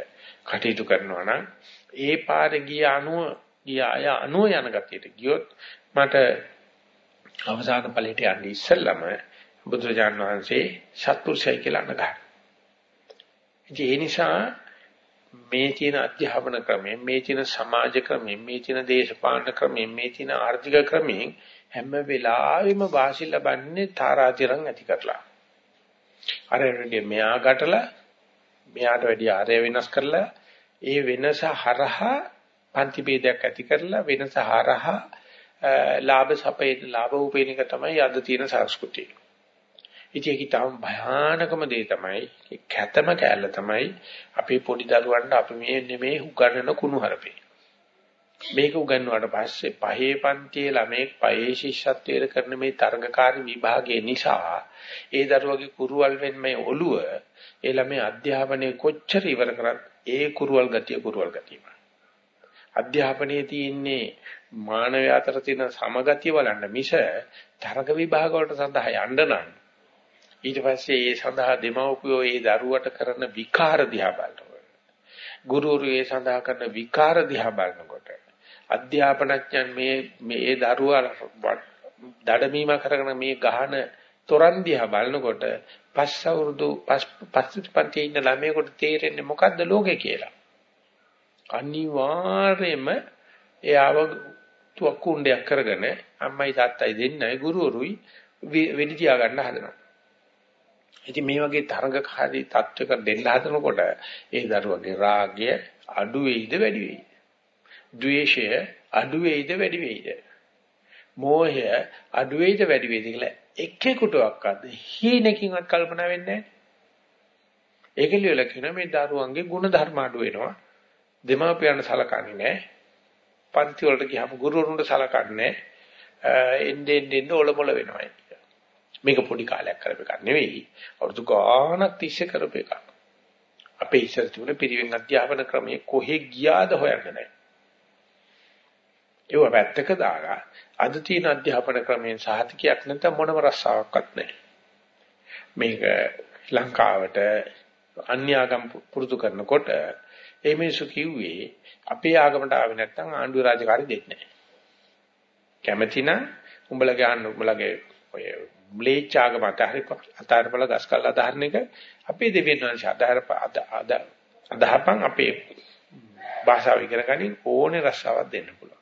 කටයුතු කරනවා නම් ඒ පාරේ ගිය අනුව ගිය අය අනුව යන ගතියට ගියොත් මට අවසාන ඵලයට යන්නේ ඉස්සෙල්ලම බුදුරජාණන් වහන්සේ සත්පුරුෂය කියලා අනගා. ඒ නිසා මේ තියෙන අධ්‍යාපන ක්‍රමයෙන් මේ තියෙන සමාජ ක්‍රමයෙන් මේ තියෙන දේශපාලන ක්‍රමයෙන් මේ තියෙන ආර්ථික ක්‍රමයෙන් හැම වෙලාවෙම වාසි ලබන්නේ තාරාතිරම් ඇති කරලා. අර මෙයා ගැටලා මෙයාට වැඩි ආරය වෙනස් කරලා ඒ වෙනස හරහා පන්ති ભેදයක් ඇති කරලා වෙනස හරහා ලාභ සපේ ලාභ උපේන එක තමයි අද තියෙන සංස්කෘතිය. ඉතින් ඒක තාම භයානකම දේ තමයි කැතම කැලල තමයි අපේ පොඩි දරුවන්ට අපි මේ නෙමේ උගන්නන කුණු හරපේ. මේක උගන්වුවාට පස්සේ පහේ පන්තියේ ළමෙක් පහේ ශිෂ්‍යත්වයට කරන මේ තරඟකාරී විභාගයේ නිසා ඒ දරුවගේ කුරුවල් වෙන මේ ඔළුව ඒ ළමේ අධ්‍යාපනයේ කොච්චර ඉවර කරත් ඒ කුරුවල් ගතිය කුරුවල් ගතියම අධ්‍යාපනයේ තියෙන්නේ මානවය අතර තියෙන සමගතිය බලන්න මිස තරඟ විභාග වලට සඳහා යන්න නම් ඊට පස්සේ ඒ සඳහා දෙමව්පියෝ ඒ දරුවට කරන විකාර දිහා බලනකොට ගුරුවරු ඒ සඳහා කරන විකාර දිහා බලනකොට අධ්‍යාපනඥයන් මේ මේ දරුවා දඩමීම කරගෙන මේ ගහන තොරන් දිහා බලනකොට පස් අවුරුදු පස් පන්තියේ ඉන්න ළමයෙකුට තේරෙන්නේ මොකද්ද ලෝකේ කියලා. අනිවාර්යයෙන්ම එයාව තුක්කුණ්ඩයක් කරගෙන අම්මයි තාත්තයි දෙන්නයි ගුරුවරුයි වෙඩි තියා ගන්න හදනවා. ඉතින් මේ වගේ තරඟකාරී තත්වයක දෙන්න හදනකොට ඒ දරුවගේ රාගය අඩු වෙයිද වැඩි වෙයිද? ද්වේෂය අඩු වෙයිද වැඩි වෙයිද? මෝහය අඩු වෙයිද වැඩි වෙයිද කියලා එක්කෙකුටවත් හීනකින්වත් කල්පනා වෙන්නේ නැහැ. ඒකලියල කියන මේ දරුවන්ගේ ගුණ ධර්ම අඩු වෙනවා. දෙමාපියන් සලකන්නේ නැහැ. පන්ති වලට ගියාම ගුරුවරුන්ට සලකන්නේ නැහැ. එන්නේ එන්නේ ඔලොමල වෙනවා. මේක පොඩි කාලයක් කරපු එකක් නෙවෙයි. අවුරුදු ගාණක් තිස්සේ කරපු එකක්. අපේ ඉස්සර තිබුණ පිරිවෙන් අධ්‍යාපන ක්‍රමයේ කොහෙ ගියාද හොයන්නේ නැහැ. ඒව පැත්තක දාලා අද තියෙන අධ්‍යාපන ක්‍රමයෙන් සාහිතිකයක් නැත්නම් මොනම රස්සාවක්වත් නැහැ. මේක ලංකාවට අන්‍යාගම් පුරුදු කරනකොට ඒ මිනිස්සු කිව්වේ අපේ ආගමට ආවේ නැත්නම් ආණ්ඩුව රාජකාරි දෙන්නේ නැහැ. කැමැතිනම් උඹලා ගන්න උඹලගේ ඔය ම්ලේච්ඡාගම අතහරි අතහරපල ගස්කල් අදහරන එක අපේ දෙවියන් වහන්සේ අදහර අදහපන් අපේ භාෂාව ඉගෙන ගනින් ඕනේ රස්සාවක් දෙන්න පුළුවන්.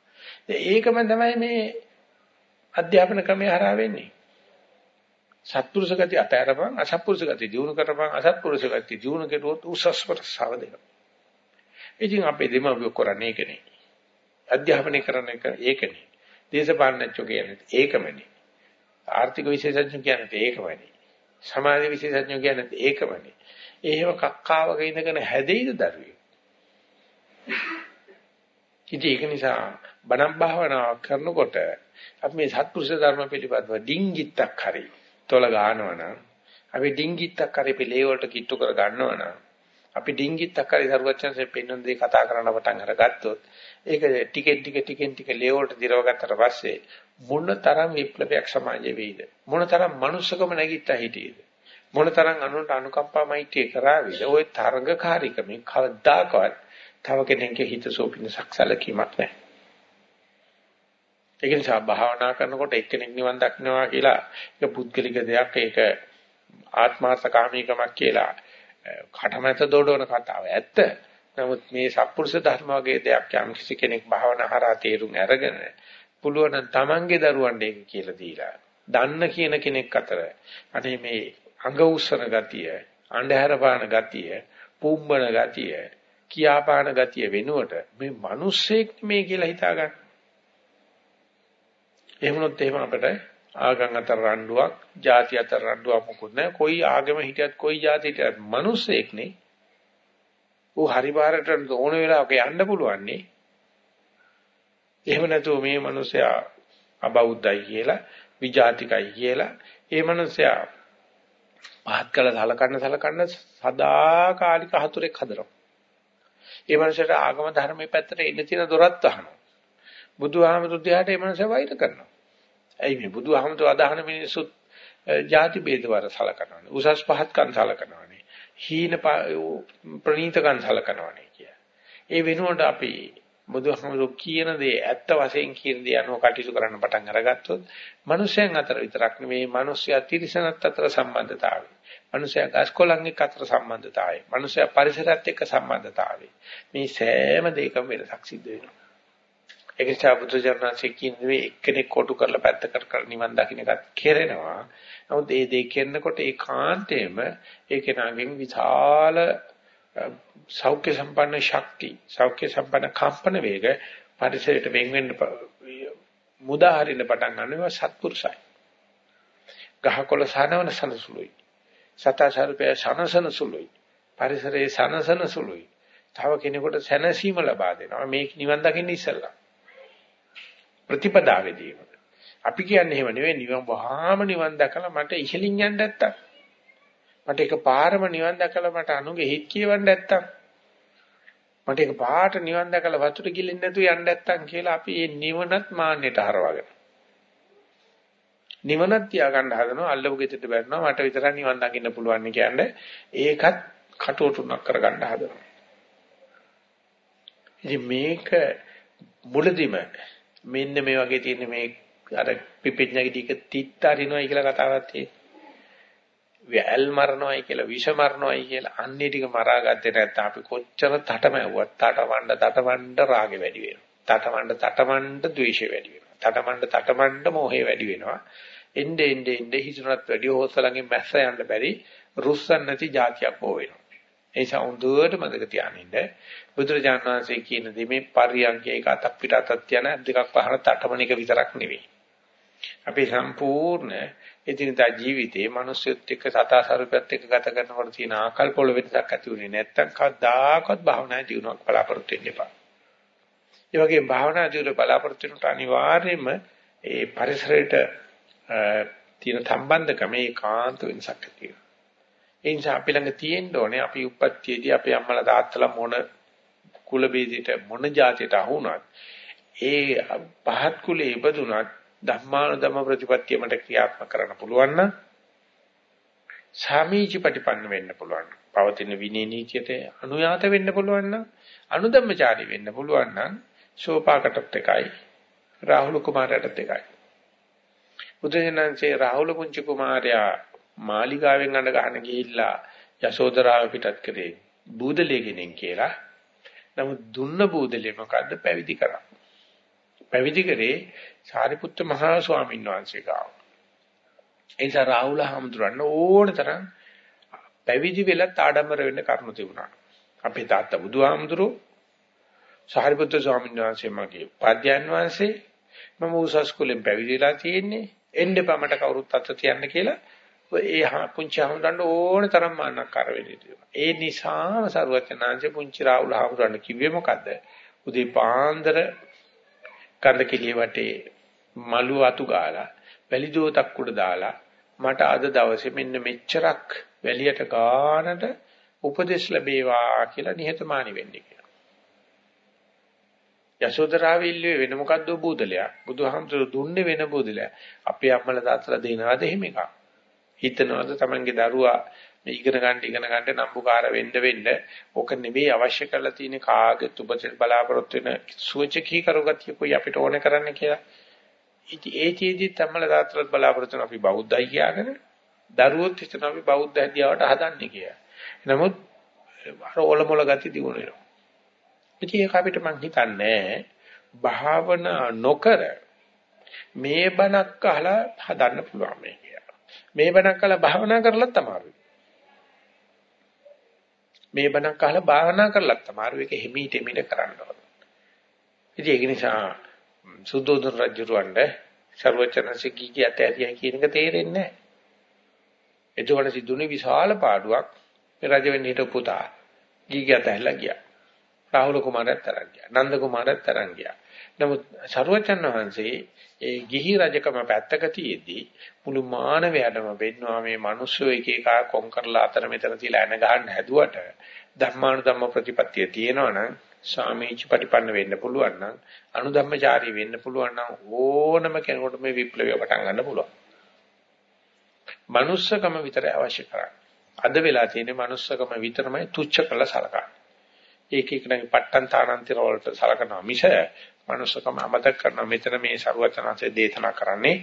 ඒකම තමයි මේ අධ්‍යාපන ක්‍රමය හරහා වෙන්නේ. සත්පුරුෂ ගති අතහැරපන් අසත්පුරුෂ ගති දිනු කරපන් අසත්පුරුෂ ගති දිනු කෙරුවොත් උසස් ප්‍රසාව දෙනවා. ඉතින් අපේ දෙමාපියෝ කරන්නේ ඒකනේ. අධ්‍යාපනය කරන එක ඒකනේ. දේශපාලනඥයෝ කියන්නේ ඒකමනේ. ආර්ථික විශේෂඥයෝ කියන්නේ ඒකමනේ. සමාජ විශේෂඥයෝ කියන්නේ ඒකමනේ. එහෙම කක්කාවක ඉඳගෙන හැදෙයිද දරුවෙක්? ඉතින් ඒක නිසා බණම් භාවනාවක් කරනකොට අපි මේ සත්පුරුෂ ධර්ම පිළිබඳව ඩිංගිත්තක් හරි තොල ගන්නවනම් අපි ඩිංගිත්තක් හරි පිළේ වලට කිට්ටු කර ගන්නවනම් අපි ඩිංගිත්තක් හරි සරුවචනසේ පෙන්වන දේ කතා කරන්න පටන් අරගත්තොත් ඒක ටිකෙන් ටික ටිකෙන් ටික ලේ වලට දිරව ගත්තට පස්සේ මොන තරම් විප්ලවයක් සමාජයේ වෙයිද? මොන තරම් මනුස්සකම නැගිට්ටා හිටියේද? මොන තරම් අනුන්ට අනුකම්පාමයිටි කරාවිද? ওই තරඟකාරීකමේ කවදාකවත් තව කෙනෙක්ගේ හිත සෝපිනසක් සැලකීමක් නැහැ. ඒක නිසා භාවනා කරනකොට එක්කෙනෙක් නිවන් දක්නවා කියලා ඒක පුද්ගලික දෙයක් ඒක ආත්මාර්ථකාමීකමක් කියලා කටමැත දොඩවන කතාව ඇත්ත. නමුත් මේ සත්පුරුෂ ධර්ම වගේ දෙයක් යම් කිසි කෙනෙක් භාවනා හරහා තේරුම් අරගෙන පුළුවන් නම් Tamange දරුවන්ට ඒක කියලා දීලා දන්න කියන කෙනෙක් අතර අනේ මේ අඟ උස්සන ගතිය, අන්ධහැර පාන ගතිය, පුම්බන ගතිය, කියාපාන ගතිය වෙනුවට මේ මිනිස්සෙක් මේ කියලා හිතා ගන්න. එහෙම වුණොත් එහෙම අපිට ආගම් අතර රණ්ඩුවක්, ಜಾති අතර රණ්ඩුවක් මොකුත් නැහැ. කොයි ආගම හිටියත් කොයි ಜಾති හිටියත් මිනිස්සෙක් නේ. ඌ හරි බාරට ඕන වෙලාවක යන්න පුළුවන් නේ. එහෙම නැතුව මේ මිනිසයා අබෞද්ධයි කියලා, විජාතිකයි කියලා, ඒ මිනිසයා පහත් කළ සලකන්න සලකන්න සදාකාලික හතුරෙක් හදනවා. ඒ මනුස්සයට ආගම ධර්මයේ පැත්තට එන්න තියෙන දොරත් අහනවා. බුදුහාමුදුරු දිහාට ඒ මනුස්සයා වෛර කරනවා. ඇයි මේ බුදුහාමුදුරු අදහන මිනිස්සුත් ಜಾති ભેදවර සලකනවානේ. උසස් පහත්කම් සලකනවානේ. හීන ප්‍රණීතකම් සලකනවානේ කිය. ඒ වෙනුවට අපි බුදුහාමුදුරු කියන දේ ඇත්ත වශයෙන් කියන දේ අනුව කටයුතු කරන්න පටන් අරගත්තොත් මිනිස්යන් අතර විතරක් නෙමේ මිනිස්යා තිරිසනත් අතර සම්බන්ධතාවය. මිනිස්යා ගස්කොලන් එක්ක අතර සම්බන්ධතාවය. මිනිස්යා පරිසරයත් එක්ක සම්බන්ධතාවය. මේ සෑම දෙයකම වෙනසක් සිද්ධ වෙනවා. ඒක නිසා බුදුජානනාංශයේ කියන්නේ එක්කෙනෙක් කොටු කරලා පැත්තකට කර නිවන් දකින්න එකත් කෙරෙනවා. නමුත් මේ දෙය කරනකොට ඒකාන්තයෙන්ම ඒ කෙනාගෙන් විශාල සෞඛ්‍ය සම්පන්න ශක්ති සෞඛ්‍ය සම්පන්න කම්පන වේග පරිසරයට වෙන් වෙන්න මුදා හරින්න පටන් ගන්නවා සත්පුරුසයි. ගහකොළ සනවන සනසුලුයි. සතාචාරපය සනසන සුලුයි. පරිසරයේ සනසන සුලුයි. තව කෙනෙකුට සැනසීම ලබා දෙනවා. මේක නිවන් දකින්න ඉස්සෙල්ලා. ප්‍රතිපදාවේදී. අපි කියන්නේ එහෙම නෙවෙයි නිවන් වහාම නිවන් දැකලා මට ඉහලින් යන්න නැත්තම්. මට එක පාරම නිවන් දැකලා මට අනුගේ හිත් කියවන්න නැත්තම්. මට එක පාට නිවන් දැකලා වතුර ගිලින්න නැතුව යන්න නැත්තම් කියලා අපි මේ නිවනත් මාන්නයට හරවගෙන. නිවනත් තියාගන්න හදනවා අල්ලපු ගෙදරට බැරනවා මට විතරක් නිවන් දකින්න පුළුවන් කියන්නේ ඒකත් කටුවටුනක් කරගන්න හදනවා. ඉතින් මේක මුලදිම මෙන්න මේ වගේ තියෙන මේ අර පිපිඤ්ඤගේ ටික තිත්තරිනවයි කියලා කතාවක් තියෙනවා. වැල් මරනවයි කියලා විෂ මරනවයි කියලා අන්නේ ටික මරාගත්තේ නැත්නම් අපි කොච්චර තටමැව්වත් තටමඬ තටමඬ රාගෙ වැඩි වෙනවා. තටමඬ තටමඬ ද්වේෂෙ වැඩි වෙනවා. තටමඬ තටමඬ මොහේ වැඩි වෙනවා. එnde ende ende හිතුණත් වැඩි හොස්සලඟින් මැස්ස යන්න බැරි රුස්සන් නැති જાතියක් හෝ වෙනවා. ඒ නිසා හොඳට මතක තියානින්න බුදුරජාණන් වහන්සේ කියන දේ මේ පරියන්කේ එක අතක් පිට අතක් යන දෙකක් පහන තටමන එක විතරක් නෙවෙයි. අපේ සම්පූර්ණ එදිනදා ජීවිතේ මිනිස්සුත් එක්ක සතාසරුපයත් එක්ක ගත කරනකොට තියෙන ආකල්ප වල වෙනසක් ඇති වෙන්නේ නැත්තම් කවදාකවත් භාවනා ජීවනයක් බලාපොරොත්තු වෙන්න එපා. ඒ වගේම භාවනා ජීවිත බලාපොරොත්තු වෙනට අනිවාර්යයෙන්ම ඒ පරිසරයට තියෙන සම්බන්ධකම ඒකාන්ත වෙනසක් ඇති වෙනවා. ඒ නිසා අපි ළඟ තියෙන්න ඕනේ අපි උපත්තියේදී අපේ අම්මලා තාත්තලා මොන කුල බේදයට මොන જાතියට අහුණත් ඒ පහත් කුලේ ඉපදුනත් ධම්මානුධම්ම ප්‍රතිපත්තිය මට ක්‍රියාත්මක කරන්න පුළුවන් නම් සාමීචි ප්‍රතිපන්න වෙන්න පුළුවන්. පවතින විනී නීතියට අනුයාත වෙන්න පුළුවන් නම් අනුධම්මචාරී වෙන්න පුළුවන් නම් ශෝපාකටත් එකයි රාහුල කුමාරයටත් එකයි. බුදුසෙනන්සේ රාහුල පුංචි කුමාරයා මාලිගාවෙන් අඬ ගහන ගිහිල්ලා යශෝදරාව පිටත් කරේ බූදලෙගෙනෙන් කියලා. නමුත් දුන්න බූදලේ මොකද්ද පැවිදි කරා. පැවිදි කරේ සාරිපුත්ත මහා ස්වාමීන් වහන්සේ ගාව. ඒ නිසා රාහුල හාමුදුරන් ඕන තරම් පැවිදි වෙලත් ආඩම්බර වෙන්න කරුණු තිබුණා. අපේ තාත්තා බුදුහාමුදුරුවෝ සාරිපුත්‍ර ස්වාමීන් වහන්සේ මගේ පාද්‍යයන් වහන්සේ මම උසස් කුලෙන් පැවිදිලා තියෙන්නේ එන්න පමට කවුරුත් අත තියන්න කියලා ඒ පුංචි හමුදන්න ඕන තරම් මාන්නක්කාර වෙන්නේ. ඒ නිසාම සරුවචනාංශ පුංචි රාහුල හමුදන්න කිව්වේ මොකද්ද? උදේ පාන්දර කන්ද කෙලිය වටේ මලු අතු ගාලා වැලි දෝතක් උඩ දාලා මට අද දවසේ මෙන්න මෙච්චරක් වැලියට ගානට උපදෙස් ලැබේවා කියලා නිහතමානී වෙන්න කියලා. යශෝදරාව ඉල්ලුවේ වෙන මොකද්ද බූදලයක්. බුදුහාමුදුරු දුන්නේ වෙන බූදලයක්. අපේ අම්මලා තාත්තලා දෙනවද එහෙම එකක්. හිතනවද තමන්ගේ දරුවා මේ ඉගෙන ගන්න ඉගෙන ගන්න නම්බුකාර වෙන්න වෙන්න ඕක නෙවෙයි අවශ්‍ය කරලා තියෙන කාගෙත් උපචර බලාපොරොත්තු වෙන සුවචකී කරුගතිය කොයි අපිට ඕනේ කරන්න කියලා. ඉතින් ඒ චේදී තමයි දාත්‍රත් බලාපොරොත්තු අපි බෞද්ධයි කියාගෙන දරුවොත් හිතන අපි බෞද්ධ හැදියාවට හදන්නේ කියලා. නමුත් අර ඔලොමොල ගති දිනු වෙනවා. ඉතින් ඒක අපිට මං හිතන්නේ භාවනා නොකර මේ බණක් අහලා හදන්න පුළුවන් මේ කියලා. මේ බණක් අහලා භාවනා කරලත් අමාරුයි. මේ බණක් අහලා භාවනා කරලත් අමාරු ඒක හිමීට හිමීට කරන්න ඕන. ඉතින් ඒක නිසා සුද්ධෝදන රජුරවණ්ඩ ਸਰවචනසේ කීකිය ඇතැතිය කියන එක තේරෙන්නේ නැහැ. එතකොට සිදුනේ විශාල පාඩුවක් මේ රජ වෙන්න හිට පුතා කීකිය ඇතැල්ලා ගියා. රාහුල කුමාරයත් තරන් ගියා. නන්ද කුමාරයත් තරන් ගියා. නමුත් ਸਰවචන් වහන්සේ ඒ ගිහි රජකම පැත්තක තියේදී මුළු මානවයාටම වෙන්නවා මේ මිනිස්සු එක එක කොන් කරලා අතර මෙතන තියලා එන ගහන්න හැදුවට ධර්මානුධම්ම ප්‍රතිපත්තිය තියෙනවනම් සාමීච ප්‍රතිපන්න වෙන්න පුළුවන් නම් අනුධම්මචාරී වෙන්න පුළුවන් නම් ඕනම කෙනෙකුට මේ විප්ලවය පටන් ගන්න පුළුවන්. manussකම විතරයි අවශ්‍ය කරන්නේ. අද වෙලා තියෙන්නේ manussකම විතරමයි තුච්ච කළ සලකන්නේ. ඒක එක්කනගේ පට්ටන් තානන්තර වලට සලකනවා මිස මනුස්සකම අමතක කරනවා. මෙතන මේ ਸਰුවචනanse දේශනා කරන්නේ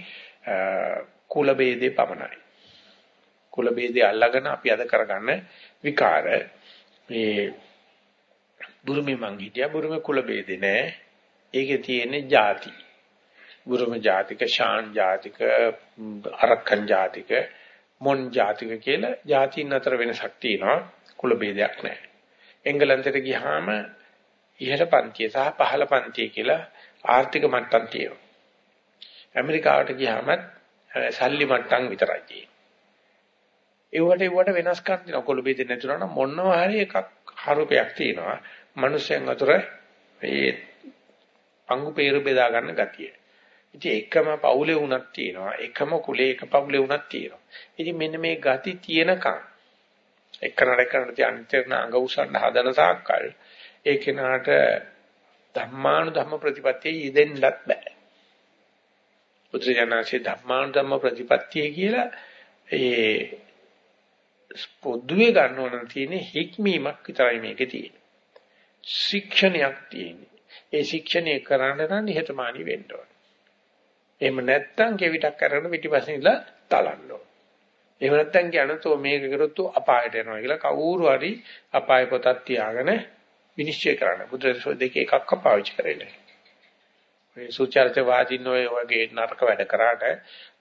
කුල ભેදේ පමණයි. කුල ભેදේ අල්ලාගෙන අපි අද කරගන්න විකාර මේ බුරුමේ මං හිටියා බුරුමේ කුල ભેදේ නෑ. ඒකේ තියෙන්නේ ಜಾති. බුරුම ජාතික, ශාන් ජාතික, අරක්කන් ජාතික, මොන් ජාතික කියලා ජාතින් අතර වෙනසක් තියෙනවා. කුල ભેදයක් නෑ. එංගලන්තයට ගියාම ඉහළ පන්තිය සහ පහළ පන්තිය කියලා ආර්ථික මට්ටම් තියෙනවා. ඇමරිකාවට ගියාම සල්ලි මට්ටම් විතරයි තියෙන්නේ. ඒවට ඒවට වෙනස්කම් තියෙනවා. කොළඹ දෙන්නේ නැතුණා නම් මොනවා හරි එකක් හරුපයක් තියෙනවා. මිනිස්යන් අතර ඒ පංගු peeru බෙදා ගන්න ගතිය. ඉතින් එකම පවුලේ වුණක් තියෙනවා. එකම කුලේ එක පවුලේ වුණක් තියෙනවා. ඉතින් මෙන්න මේ ගති තියෙනකන් එක්කනට එක්කනට තියන්න අඟ උසන්න හදන සාක්කල් ඒ කෙනාට ධම්මානු ධම්ම ප්‍රතිපත්තිය යෙදෙන්නත් බෑ. බුදුරජාණන්සේ ධම්මානු ධම්ම ප්‍රතිපත්තිය කියලා ඒ පොදුවේ ගන්න ඕන තියෙන හික්මීමක් විතරයි මේකේ තියෙන්නේ. ශික්ෂණයක් තියෙන්නේ. ඒ ශික්ෂණය කරන්න නම් නිහතමානී වෙන්න ඕන. එහෙම නැත්නම් කෙවිතක් කරගෙන පිටිපස්සෙන් ඉඳලා තලන්න ඕන. එහෙම නැත්නම් කියනතෝ මේක කරොත් අපායට යනවා කියලා කවුරු හරි අපාය පොතක් තියාගෙන විනිශ්චය කරන්න. බුදුරජාණන් දෙකේ එකක් පාවිච්චි කරන්නේ. මේ සුචරිත වාදින්න ඔය වගේ නරක වැඩ කරාට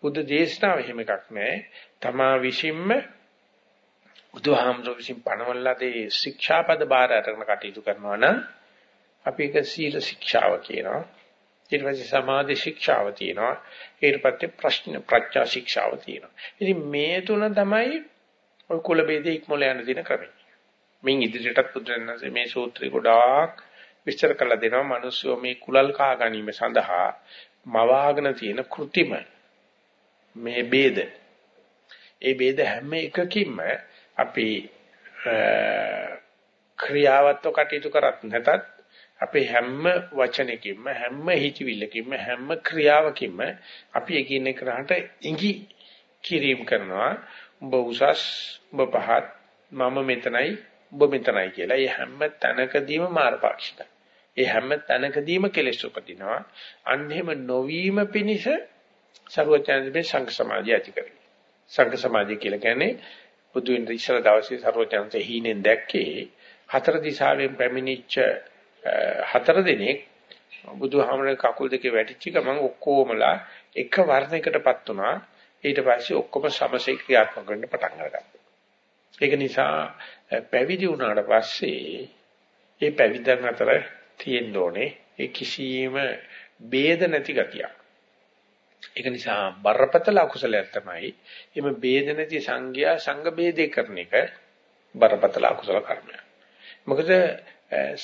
බුද්ධ දේශනාව එහෙම එකක් නැහැ. තමා විසින්ම බුදුහාමුදුරු විසින් පනවලදී ශික්ෂාපද බාර අරගෙන කටයුතු කරනවා නම් අපි ඒක සීල ශික්ෂාව කියනවා. ඊට පස්සේ සමාධි ශික්ෂාව තියෙනවා. ඊට පස්සේ ප්‍රශ්න ප්‍රඥා ශික්ෂාව තියෙනවා. ඉතින් මේ තුන තමයි ඔය කුල බේදේ ඉක්මොල යන දින ක්‍රමය. මින් ඉදිරියටත් පුදුරන්නේ මේ සූත්‍රය ගොඩාක් විස්තර කරලා දෙනවා. මිනිස්සු මේ කුලල් කා ගැනීම සඳහා මවාගෙන තියෙන කෘතිම මේ ભેද. ඒ ભેද හැම එකකින්ම අපි ක්‍රියාවත්ව කටයුතු කරත් නැතත් අපේ හැම වචනකින්ම හැම හිතවිල්ලකින්ම හැම ක්‍රියාවකින්ම අපි එකින් එකකට ඉඟි කිරීම කරනවා උඹ උසස් උඹ පහත් මම මෙතනයි ඔබ මෙතනයි කියලා. ඒ හැම තැනකදීම මාර්ගපාක්ෂිකයි. ඒ හැම තැනකදීම කෙලෙස් උපදිනවා. අන්න එහෙම නොවීම පිණිස ਸਰවඥාන්සේ සංඝ සමාධිය ඇති කරගනි. සංඝ සමාධිය කියලා කියන්නේ බුදු වෙන ඉස්සර දවසේ ਸਰවඥාන්සේ හීනෙන් දැක්කේ හතර දිශාවෙන් පැමිණිච්ච හතර දිනෙක බුදුහාමරේ කකුල් දෙකේ වැටිච්ච ගමන් ඔක්කොමලා එක වර්ණයකටපත් වුණා. ඊට පස්සේ ඔක්කොම සමසේ ක්‍රියාත්මක වෙන්න පටන් අරගත්තා. ඒක නිසා පැවිදි වුණාට පස්සේ ඒ පැවිද්දන් අතර තියෙන්න ඕනේ ඒ කිසියම් ભેද නැති ගතියක්. ඒක නිසා බරපතල අකුසලයක් තමයි එම ભેද නැති සංඝයා සංඝ ભેදේ කරන එක බරපතල අකුසල කර්මයක්. මොකද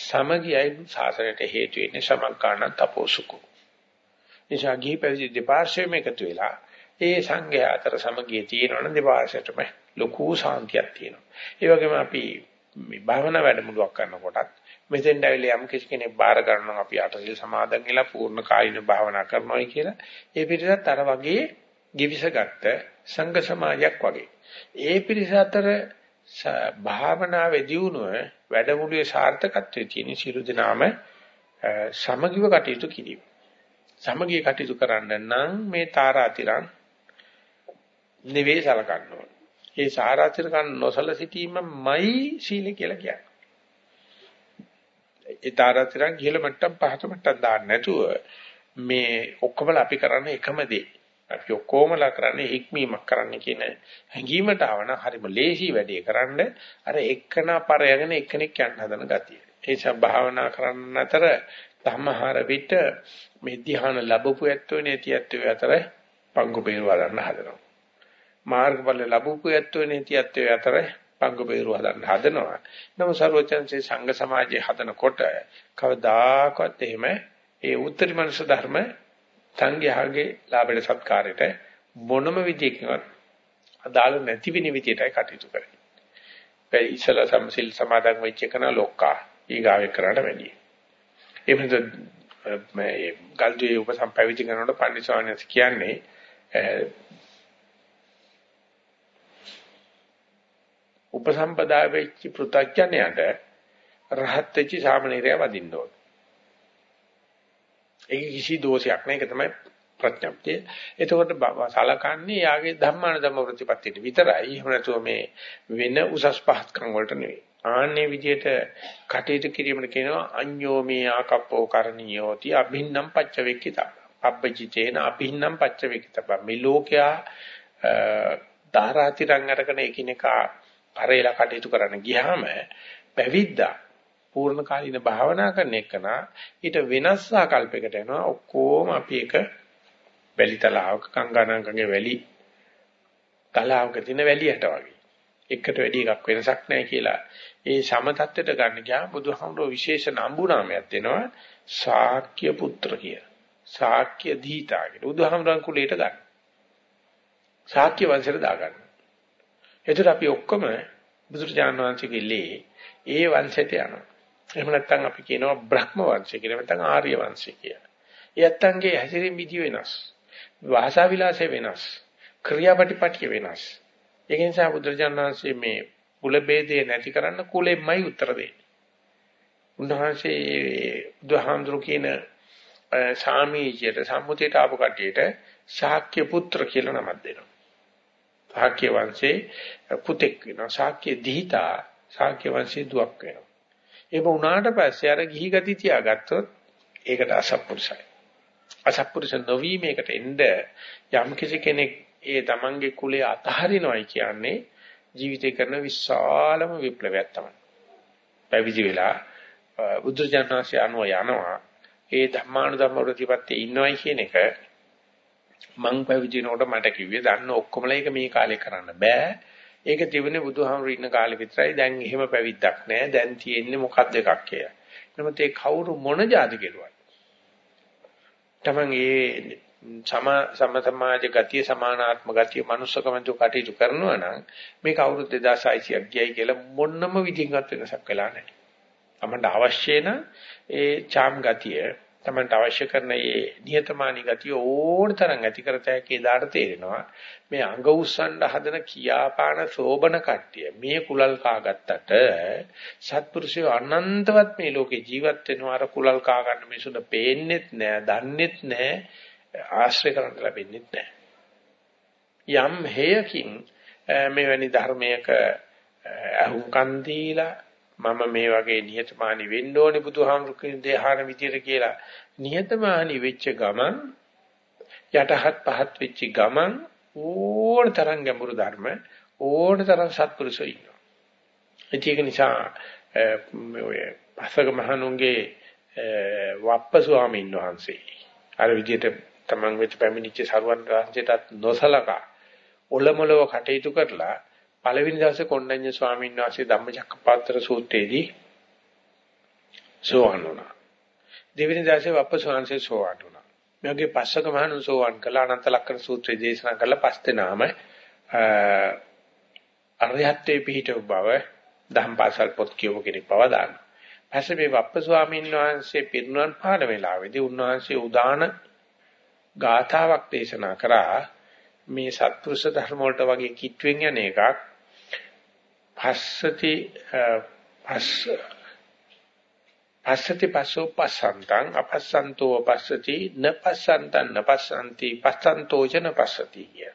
සමගියයි සාසනයට හේතු වෙන්නේ සමග්ගාණ තපෝසුකෝ. නිසා ගිහි පැවිදි දෙපාර්ශ්වයම එකතු වෙලා ඒ සංඝයා අතර සමගිය තියෙනවනම් දෙපාර්ශ්වයටම ලොකු සාන්තියක් තියෙනවා. ඒ වගේම අපි මේ භාවනා වැඩමුළුවක් කරනකොටත් මෙතෙන් ඇවිල්ලා යම් කිසි කෙනෙක් බාර ගන්නවා අපි අටසිල් සමාදන් වෙලා පූර්ණ කායින භාවනා කරනවායි කියලා ඒ පිරිසත් අර වගේ givisගත්ත සංඝ සමාජයක් වගේ. ඒ පිරිස අතර භාවනාවේ දියුණුව වැඩමුළුවේ සාර්ථකත්වයේ තියෙන සියලු දෙනාම සමගිව කටයුතු කිරීම. සමගිය කටයුතු කරන්න නම් මේ තාරාතිරන් නෙවෙයි සලකන්න ඕන. ඒ සාරාතිරකන් නොසල සිටීමයි සීල කියලා කියන්නේ. ඒ තාරාතිරන් ඉහළ මට්ටම් පහත මට්ටම් දාන්න නැතුව මේ ඔක්කොම අපි කරන්නේ එකම දේ. අපි ඔක්කොමලා කරන්නේ හික්මීමක් කරන්න කියන හැඟීමට ආවන හරිම ලේසි වැඩේ කරන්න අර එක්කන පරයගෙන එක්කෙනෙක් යන්න හදන ගතිය. ඒ නිසා භාවනා කරන්න අතර ධම්මහර විට මේ ධ්‍යාන ලැබපු ඇත්තෝ නැති ඇත්තෝ අතර පංගු බේරුවා ගන්න හදනවා. මාර්ගඵල ලැබපු ඇත්තෝ නැති ඇත්තෝ අතර පංගු බේරුවා ගන්න හදනවා. නම සර්වචන්සේ සංඝ සමාජයේ හදනකොට කවදාකවත් එහෙම ඒ උත්තරී මනුෂ්‍ය ධර්ම සංඝයාගේ ලාභයට සත්කාරයට මොනම විදිහකින්වත් අදාළ නැති වෙන විදිහටයි කටයුතු කරන්නේ. ඒ ඉසල සම්සිල් සමාදන් වෙච්ච කෙන ලෝකා ඊගාවේ කරාට වැඩි. ඒ වෙනද මේ ගල්දුවේ උපසම්පවිති කරනකොට පන්සිවාණස් කියන්නේ උපසම්පදා වෙච්ච පෘථග්ජනයට රහත් වෙච්ච සාමණේරය වදින්න ඕන. ඒක කිසි දෝෂයක් නෑ ඒක තමයි ප්‍රඥප්තිය. එතකොට සලකන්නේ යාගේ ධම්මාන ධම්ම ප්‍රතිපත්තියට විතරයි. එහෙම නැතුව මේ වෙන උසස් පහත්කම් වලට නෙවෙයි. ආන්නේ විදිහට කටයුතු කිරීමට කියනවා අඤ්ඤෝ මේ ආකප්පෝ කරණියෝති අභින්නම් පච්චවෙක්කිත. අබ්බජිතේන අභින්නම් පච්චවෙක්කිත. මේ ලෝකයා ධාරාතිරං අරගෙන එකිනෙකා පරේලා කටයුතු කරන්න ගියාම පැවිද්දා පූර්ණ කාලීන භාවනා කරන එකන ඊට වෙනස් ආකල්පයකට යනවා ඔක්කොම අපි එක වැලි තලාවක කංගානංගගේ වැලි තලාවක තියෙන වැලියට වගේ එකට වැඩි එකක් වෙනසක් නැහැ කියලා ඒ සම தත්වෙට ගන්න ගියාම බුදුහාමුදුරුවෝ විශේෂ නම්බු නාමයක් දෙනවා ශාක්‍ය පුත්‍ර කියලා. ශාක්‍ය දීතා කියලා. බුදුහාමුදුරන් කුලයට ගන්න. ශාක්‍ය වංශයට දාගන්න. එතකොට අපි ඔක්කොම බුදුරජාණන් වහන්සේගේ ලේ ඒ වංශයට යනවා. එහෙම නැත්නම් අපි කියනවා බ්‍රහ්ම වංශය කියලා. නැත්නම් ආර්ය වංශය කියලා. ඒ ඇත්තන්ගේ හැසිරීම විදි වෙනස්. භාෂා විලාසය වෙනස්. ක්‍රියාපටිපටිය වෙනස්. ඒක නිසා බුදුරජාණන් වහන්සේ මේ කුල ભેදේ නැති කරන්න කුලෙමයි උත්තර දෙන්නේ. උන්වහන්සේ බුදුහාමුදුරු කියන සාමීචයට සම්මුතියට ආපු කට්ටියට ශාක්‍ය පුත්‍ර කියලා නමක් දෙනවා. ශාක්‍ය වංශේ පුතෙක් වෙනවා. ශාක්‍ය දිහිතා ශාක්‍ය වංශේ දුවක් වෙනවා. ඒක උනාට පස්සේ අර ගිහි ගති තියාගත්තොත් ඒකට අසත්පුරුෂයි. අසත්පුරුෂ නොවි මේකට එන්න යම් කිසි කෙනෙක් ඒ තමන්ගේ කුලයේ අතහරිනවයි කියන්නේ ජීවිතේ කරන විශාලම විප්ලවයක් තමයි. පැවිදි වෙලා බුදුජානනාංශය අනුව යනවා. ඒ ධර්මානුධර්ම ප්‍රතිපත්තියේ ඉන්නවයි කියන එක මං පැවිදිනකොට මට කිව්වේ දන්න ඔක්කොමලා ඒක මේ කාලේ කරන්න බෑ. ඒක තිබුණේ බුදුහාමුදුරු ඉන්න කාලේ විතරයි. දැන් එහෙම පැවිද්දක් නෑ. දැන් තියෙන්නේ මොකක්ද එකක් කියලා. නමුත් ඒ කවුරු මොන જાති කෙරුවත්. තමන් ඒ සම සම සමාජ ගතිය සමානාත්ම ගතිය manussකමතු කටයුතු කරනවා නම් මේක අවුරුදු 2600ක් ගියයි කියලා මොන්නම විදිහකට වෙනසක් වෙලා නැහැ. අපන්ට අවශ්‍ය නම් ඒ චාම් ගතිය තමන්ට අවශ්‍ය කරන ඒ නියතමානී ගතිය ඕන තරම් ඇති කරත හැකි දාට තේරෙනවා මේ අඟ උස්සන්න හදන කියාපාන සෝබන කට්ටිය මේ කුලල් කාගත්තට සත්පුරුෂයෝ අනන්තවත් මේ ලෝකේ ජීවත් වෙනවා අර කුලල් කා ගන්න මිනිසුන්ට පේන්නෙත් නෑ දන්නෙත් නෑ ආශ්‍රය කරන්න ලැබෙන්නේ නැහැ. යම් හේයකින් මෙවැනි ධර්මයක අහුම්කන් දීලා මම මේ වගේ නිහතමානී වෙන්න ඕනේ බුදුහාමුදුරුවෝ දේහාන විදියට කියලා නිහතමානී වෙච්ච ගමන් යටහත් පහත් වෙච්ච ගමන් ඕන තරම් ගැඹුරු ධර්ම ඕන තරම් සත්පුරුෂෝ ඉන්නවා. ඒක නිසා ඔය පසක මහණුන්ගේ වප්ප ස්වාමීන් වහන්සේ අර විදියට තමන් වෙත පැමිණිච්ච සරුවන් රාජ්‍යයටත් නොසලකා ඔලමලව කටයුතු කරලා පළවෙනි දවසේ කොණ්ඩඤ්ඤ ස්වාමීන් වහන්සේ ධම්මචක්කපවත්තර සූත්‍රයේදී සෝවන් වුණා. දෙවෙනි දවසේ වප්පසෝන්සේ සෝවන් වුණා. මේ වගේ පස්සක මහණුන් සෝවන් කළා අනන්ත ලක්කන සූත්‍රය දේශනා කළා පස් දෙනාම අරියත්තේ පිහිටව බව ධම්පාසල් පොත් කියව කෙනෙක් බව දානවා. පස්සේ මේ වප්ප ස්වාමීන් වහන්සේ පිරිනුවන් පාන වෙලාවේදී උන්වහන්සේ උදාන ගාථාවක් දේශනා කරා මේ සත්පුරුෂ ධර්ම වලට වගේ කිට්වෙන් යන එකක් පස්සති පස්ස පස්සති පස්සෝ පස්සන්තං අපස්සන්තෝ පස්සති නපස්සන්තං නපස්සන්ති පස්සන්තෝ චන පස්සති කිය.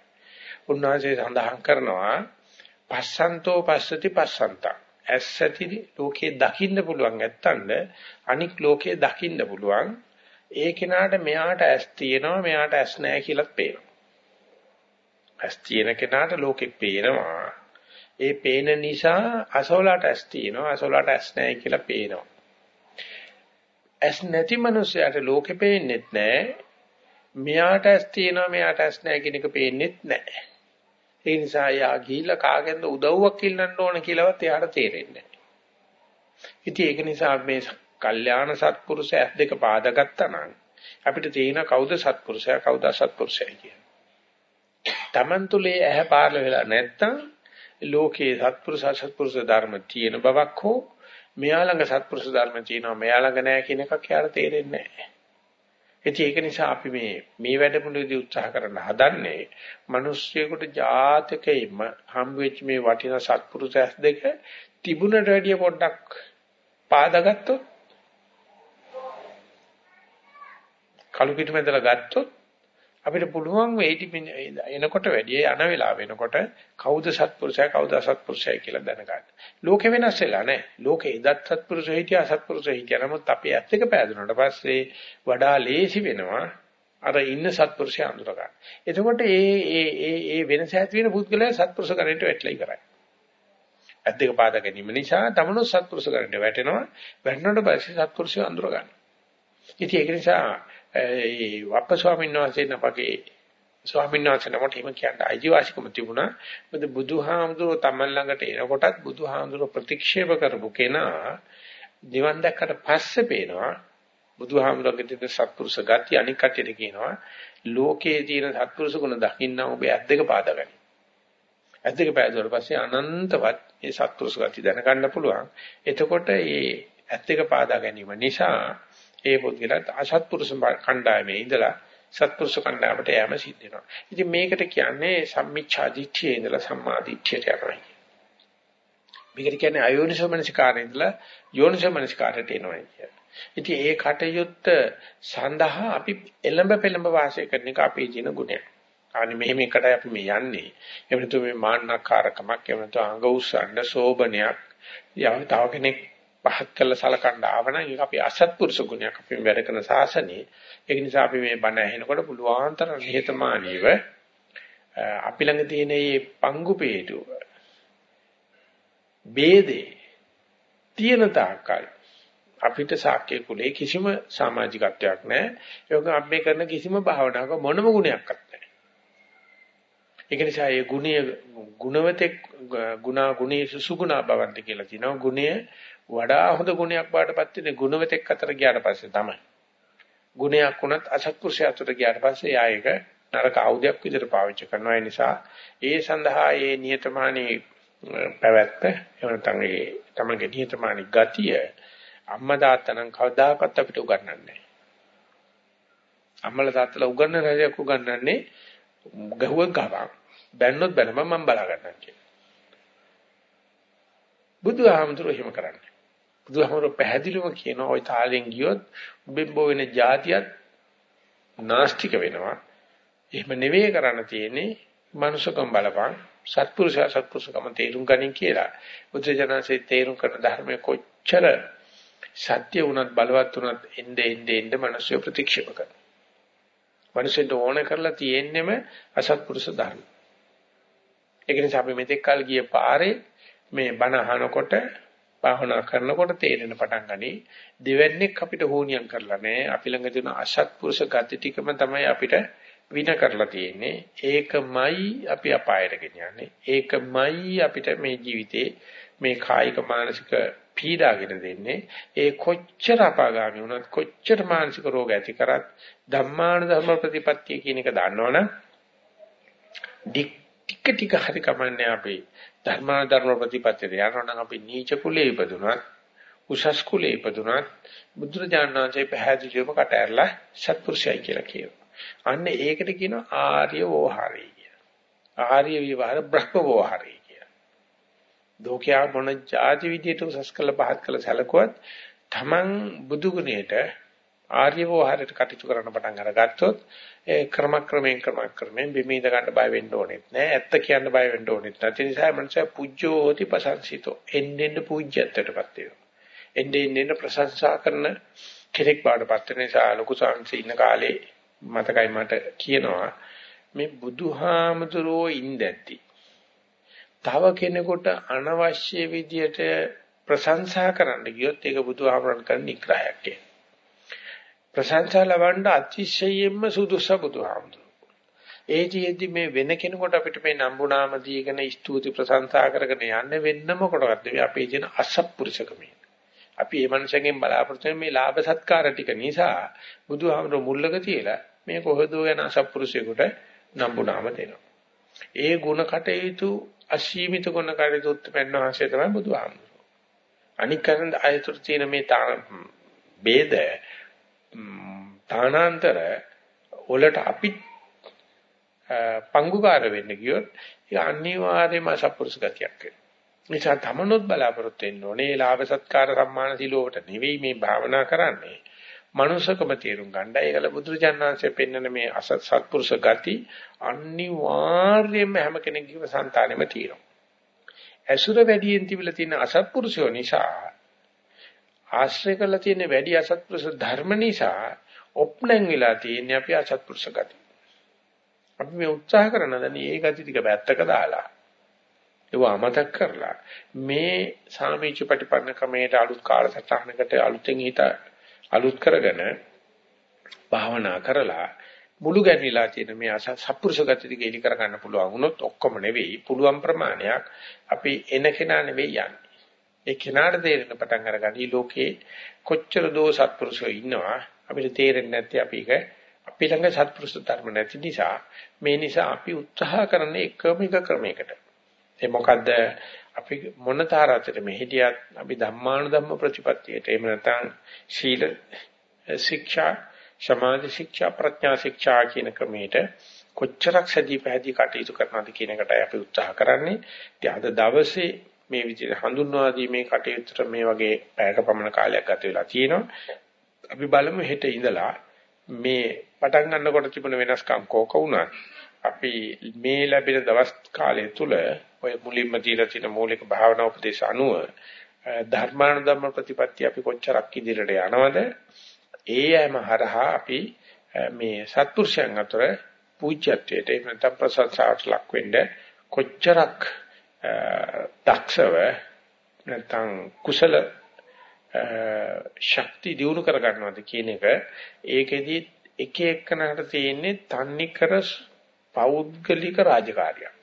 උන්වහන්සේ සඳහන් කරනවා පස්සන්තෝ පස්සති පස්සන්තං ඇස්සති ලෝකේ දකින්න පුළුවන් නැත්තඳ අනික් ලෝකේ දකින්න පුළුවන් ඒ කෙනාට මෙයාට ඇස් තියෙනවා මෙයාට ඇස් නැහැ කියලාත් පේනවා. ඇස් තියෙන කෙනාට ලෝකෙක් පේනවා. ඒ පේන නිසා අසෝලාට ඇස් තියෙනවා අසෝලාට ඇස් නැහැ කියලා පේනවා. ඇස් නැති මිනිසයාට ලෝකෙ පේන්නේත් නැහැ. මෙයාට ඇස් තියෙනවා මෙයාට ඇස් නැහැ කියන එක පේන්නේත් නැහැ. ඒ නිසා යා ගිහිල්ලා කාගෙන්ද උදව්වක් ඉල්ලන්න ඕන කියලාවත් එයාට තේරෙන්නේ නැහැ. ඉතින් ඒක නිසා මේ කල්යාණ සත්පුරුෂය ඇස් දෙක පාදගත්තා නම් අපිට තේින කවුද සත්පුරුෂයා කවුද අසත්පුරුෂයා කියන්නේ. Taman තුලේ ඇහැ පාරල වෙලා නැත්තම් ලෝකේ සත්පුරුෂ අසත්පුරුෂ ධර්ම තියෙන බවක් හෝ මෙයා ළඟ සත්පුරුෂ ධර්ම තියෙනවා මෙයා ළඟ නැහැ කියන එකක් යාට තේරෙන්නේ නැහැ. ඉතින් ඒක නිසා අපි මේ මේ වැඩමුළුවේදී උත්සාහ කරන්න හදන්නේ මිනිස්සුයෙකුට ජාතකෙම හම් වෙච්ච මේ වටිනා සත්පුරුෂ ඇස් දෙක තිබුණට වැඩිය පොඩ්ඩක් පාදගත්තොත් කළු පිටු මැදලා ගත්තොත් අපිට පුළුවන් වෙයි එනකොට වැඩි යන වෙලාව වෙනකොට කවුද සත්පුරුෂයා කවුද අසත්පුරුෂයා කියලා දැනගන්න. ලෝකෙ වෙනස් වෙලා නැහැ. ලෝකෙ ඉදත් සත්පුරුෂය හිටියා අසත්පුරුෂය හිටියා. නමුත් අපි ඇත්ත එක පෑදුනට පස්සේ වඩා ලේසි වෙනවා අර ඉන්න සත්පුරුෂයා අඳුර ගන්න. එතකොට ඒ ඒ ඒ ඒ වෙනස ඇති වෙන පුද්ගලයා සත්පුරුෂ කරේට වැටලා ඉවරයි. ඇත් දෙක පාදා ගැනීම නිසා තමනු සත්පුරුෂ කරන්නේ වැටෙනවා. වැටෙනකොට පස්සේ සත්පුරුෂය අඳුර ගන්න. ඉතින් ඒක නිසා ඒ වප්ප ස්වාමීන් වහන්සේ නපගේ ස්වාමීන් වහන්සේ නමට එහෙම කියන්න අයිතිවාසිකම තිබුණා. මොකද බුදුහාමුදුරුවෝ තමන් ළඟට එනකොටත් බුදුහාමුදුරුවෝ ප්‍රතික්ෂේප කරපු කෙනා නිවන් දැක්කට පස්සේ පේනවා බුදුහාමුදුරුවෝගේ තියෙන සත්පුරුෂ ගති අනික් කටියට කියනවා ලෝකයේ තියෙන සත්පුරුෂ ගුණ දකින්න ඔබ ඇද්දක පාදගනි. ඇද්දක පෑදුවට පස්සේ අනන්තවත් මේ සත්පුරුෂ ගති දැනගන්න පුළුවන්. එතකොට මේ ඇද්දක පාදා ගැනීම නිසා ඒ පුද්ගලයාට අසත්පුරුෂ කණ්ඩායමේ ඉඳලා සත්පුරුෂ කණ්ඩායමට යෑම සිද්ධ වෙනවා. ඉතින් මේකට කියන්නේ සම්මිච්ඡා දිට්ඨියේ ඉඳලා සම්මා දිට්ඨියට යනවා. මේකට කියන්නේ අයෝනිසෝ මනසිකාරේ ඉඳලා යෝනිසෝ මනසිකාරයට එනවා කියන්නේ. ඉතින් ඒ කටයුත්ත සඳහා අපි එළඹ පෙළඹ වාසය කරන එක අපේ ජීන ගුණයක්. අනේ මෙහෙම එකටයි අපි මේ යන්නේ. එහෙම නැතු මේ මාන්නකාරකමක් එහෙම නැතු අඟ උස්සන්න සෝබනයක් යව තව කෙනෙක් පහත් කළ සලකන්න ආවනම් ඒක අපි අසත්පුරුෂ ගුණයක් අපි වැඩ කරන සාසනේ. ඒක නිසා අපි මේ බණ ඇහෙනකොට පුළුවන් තරම් නිහතමානීව අපි ළඟ තියෙන මේ පංගු peetu ભેදේ තියෙන තාක්කල් අපිට ශාක්‍ය කුලේ කිසිම සමාජිකත්වයක් නැහැ. ඒක අපි කරන කිසිම භාවනාවක මොනම ගුණයක්වත් නැහැ. ඒක නිසා මේ ගුණය ගුණවතෙක් ගුණා ගුණේ සුසුගුණා බවන්ත කියලා කියනවා. ගුණය වඩා හොඳ ගුණයක් බාටපත් වෙන්නේ ගුණවතෙක් අතර ගියාට පස්සේ තමයි. ගුණයක් වුණත් අසත්පුරුෂය අතර ගියාට පස්සේ ආයක නරක ආයුධයක් විදිහට පාවිච්චි කරනවා. ඒ නිසා ඒ සඳහා මේ නියතමානී පැවැත්ත එහෙම නැත්නම් ඒ තමගේ නියතමානී ගතිය අම්මා තාත්තා නම් කවදාකවත් අපිට උගන්වන්නේ නැහැ. අම්මලා තාත්තලා උගන්වන රජයක් උගන්වන්නේ ගහුවක් ගහපන්. බැන්නොත් බැලම මම බලා ගන්නම් කියලා. බුදුහාමුදුරුවෝ එහෙම කරන්නේ. බුදුහාමුදුරුවෝ පැහැදිලිව කියනවා ওই තාලෙන් ගියොත් උඹෙම්බෝ වෙන જાතියත් නාස්තික වෙනවා. එහෙම නෙවෙයි කරන්න තියෙන්නේ මනුෂකම් බලපං සත්පුරුෂයා සත්පුරුෂකම තේරුම් ගනින් කියලා. බුදුජනසේ තේරුම් කරන ධර්මයේ කොච්චර සත්‍ය වුණත් බලවත් වුණත් එnde එnde එnde මිනිස්සු ප්‍රතික්ෂේප කරනවා. මිනිස්සුන්ට ඕන කරලා තියෙන්නෙම අසත්පුරුෂ ධර්ම. ඒක නිසා අපි මෙතෙක් කල් ගිය පාරේ මේ බණ අහනකොට භාවනා කරනකොට තේරෙන පටන් ගනි දෙවන්නේක් අපිට හෝනියම් කරලා නැහැ. අපි ළඟ තියෙන අසත්පුරුෂ ගති ටිකම තමයි අපිට වින කරලා තියෙන්නේ. ඒකමයි අපි අපායට ගෙනියන්නේ. ඒකමයි අපිට මේ ජීවිතේ මේ කායික මානසික පීඩාගෙන දෙන්නේ ඒ කොච්චර අපාගාමි වුණත් කොච්චර මානසික රෝග ඇති කරත් ධම්මාන ධර්ම ප්‍රතිපත්තිය කියන එක දන්නවනම් ටික ටික හරි කමන්නේ අපි ධර්මාන ධර්ම ප්‍රතිපත්තියට යනවනම් අපි නීච කුලයේ ඉපදුනත් උසස් කුලයේ ඉපදුනත් බුදුරජාණන් වහන්සේ පැහැදිලිවම කට ඇරලා සත්පුරුෂයයි කියලා කියනවා. අන්න ඒකට කියනවා ආර්ය වෝහාරය කියලා. ආර්ය විවහාර බ්‍රහ්ම වෝහාරය ලෝකයා මොන જાති විදියට උසස් කළ පහත් කළ සැලකුවත් Taman බුදු ගුණයට ආර්ය වෝහරයට කටයුතු කරන්න පටන් අරගත්තොත් ඒ ක්‍රමක්‍රමයෙන් ක්‍රමක්‍රමයෙන් බිමීද ගන්න බය වෙන්න ඕනෙත් නෑ. ඇත්ත කියන්න බය වෙන්න ඕනෙත් නැති නිසා මනුස්සයා පුජ්‍යෝ hoti ප්‍රශංසිතෝ එන්නෙන් පූජ්‍යත්වයටපත් වෙනවා. එන්නේ එන්නේ ප්‍රශංසා කරන කෙනෙක් බාටපත් වෙන නිසා ලොකු සංසි ඉන්න කාලේ මතකයි මට කියනවා මේ බුදුහාමුදුරෝ ඉඳැත්ති තව කෙනෙකුට අනවශ්‍ය විදියට ප්‍රශංසා කරන්න ගියොත් ඒක බුදුහාමරණ කරන නිග්‍රහයක් කියන. ප්‍රශංසා ලබන්න අතිශයින්ම සුදුසු බුදුහාමුදුරුවෝ. ඒ ජීෙද්දි මේ වෙන කෙනෙකුට අපිට මේ නම්බුනාම දීගෙන ස්තුති ප්‍රශංසා කරගෙන යන්න වෙන්න මොකටවත් මේ අපේ ජීන අසත්පුරුෂකමේ. අපි මේ මනුස්සයෙන් බලාපොරොත්තු මේ ලාභ සත්කාර ටික නිසා බුදුහාමුදුරුවෝ මුල්ලක තියලා මේ කොහොදෝ යන අසත්පුරුෂයෙකුට නම්බුනාම දෙනවා. ඒ ಗುಣ කටයුතු අසීමිත ගුණ කටයුතු උත්පන්න වාසිය තමයි බුදුහාමුදුරුවෝ. අනික් කරන් අයතුරු තියෙන මේ බේද තානාන්තර වලට අපි පංගුකාර වෙන්න ගියොත් ඒක අනිවාර්යයෙන්ම අසපුරුෂ ගතියක් වෙනවා. නිසා තමනොත් බලාපොරොත්තු වෙන්න ඕනේ. ලාභ සත්කාර සම්මාන සිලෝවට නෙවෙයි මේ භාවනා කරන්නේ. මනුෂකම තේරුම් ගන්නයි ඒකල බුදුරජාණන්සේ පෙන්වන මේ අසත් සත්පුරුෂ ගති අනිවාර්යයෙන්ම හැම කෙනෙකුගේම సంతානෙම තියෙනවා. ඇසුර වැඩියෙන් තිබිලා තියෙන අසත්පුරුෂයෝ නිසා ආශ්‍රය කරලා තියෙන වැඩි අසත්පුරුෂ ධර්ම නිසා ඔප්නං වෙලා තියෙන්නේ අපි අසත්පුරුෂ ගති. අපි මේ උත්සාහ කරන දැන් මේ ගති ටික පැත්තක දාලා ඒව අමතක කරලා මේ සාමීච ප්‍රතිපන්න ක්‍රමයට අලුත් කාලසටහනකට අලුතෙන් හිත අලුත් කරගෙන භාවනා කරලා මුළු ගැන්විලා තියෙන මේ සත්පුරුෂ ගති ටික එලි කර ගන්න පුළුවන් වුණොත් ඔක්කොම නෙවෙයි පුළුවන් ප්‍රමාණයක් අපි එන කෙනා නෙවෙයි යන්නේ. ඒ කෙනාට තේරෙන පටන් අරගනි ලෝකේ කොච්චර දෝ සත්පුරුෂයෝ ඉන්නවා අපිට තේරෙන්නේ නැති අපි ඒක අපි ළඟ සත්පුරුෂ ධර්ම නැති නිසා මේ නිසා අපි උත්සාහ කරන්නේ එකම එක ක්‍රමයකට. ඒ මොකද්ද අපි මොන තාරතට මෙහෙටියත් අපි ධම්මානුධම්ම ප්‍රතිපත්තියට එහෙම නැත්නම් ශීල ශික්ෂා සමාධි ශික්ෂා ප්‍රඥා ශික්ෂා කියන ක්‍රමයට කොච්චරක් සැදී පැහැදී කටයුතු කරනවද කියන එකටයි අපි උත්සාහ කරන්නේ. ඉතින් අද දවසේ මේ විදිහට හඳුන්වා දීමේ කටයුත්තට මේ වගේ පැයක පමණ කාලයක් ගත වෙලා තියෙනවා. අපි බලමු හෙට ඉඳලා මේ පටන් ගන්නකොට තිබුණ වෙනස්කම් කෝක වුණා. අපි මේ ලැබෙන දවස් කාලය තුල ඔය මුලින්ම දීලා තියෙන මූලික භාවනා උපදේශ අනුව ධර්මානුධම්ම ප්‍රතිපත්තිය අපි කොච්චරක් ඉදිරියට යනවද ඒ යෑම හරහා අපි මේ සත්පුරුෂයන් අතර පූජ්‍යත්වයට එහෙම නැත්නම් ප්‍රසංසාවට ලක් වෙන්න කොච්චරක් දක්ෂව නැත්නම් කුසල ශක්ති දියුණු කර ගන්නවද කියන එක ඒකෙදි එක එකනකට තියෙන්නේ තන්නේ කර පෞද්ගලික රාජකාරියක්.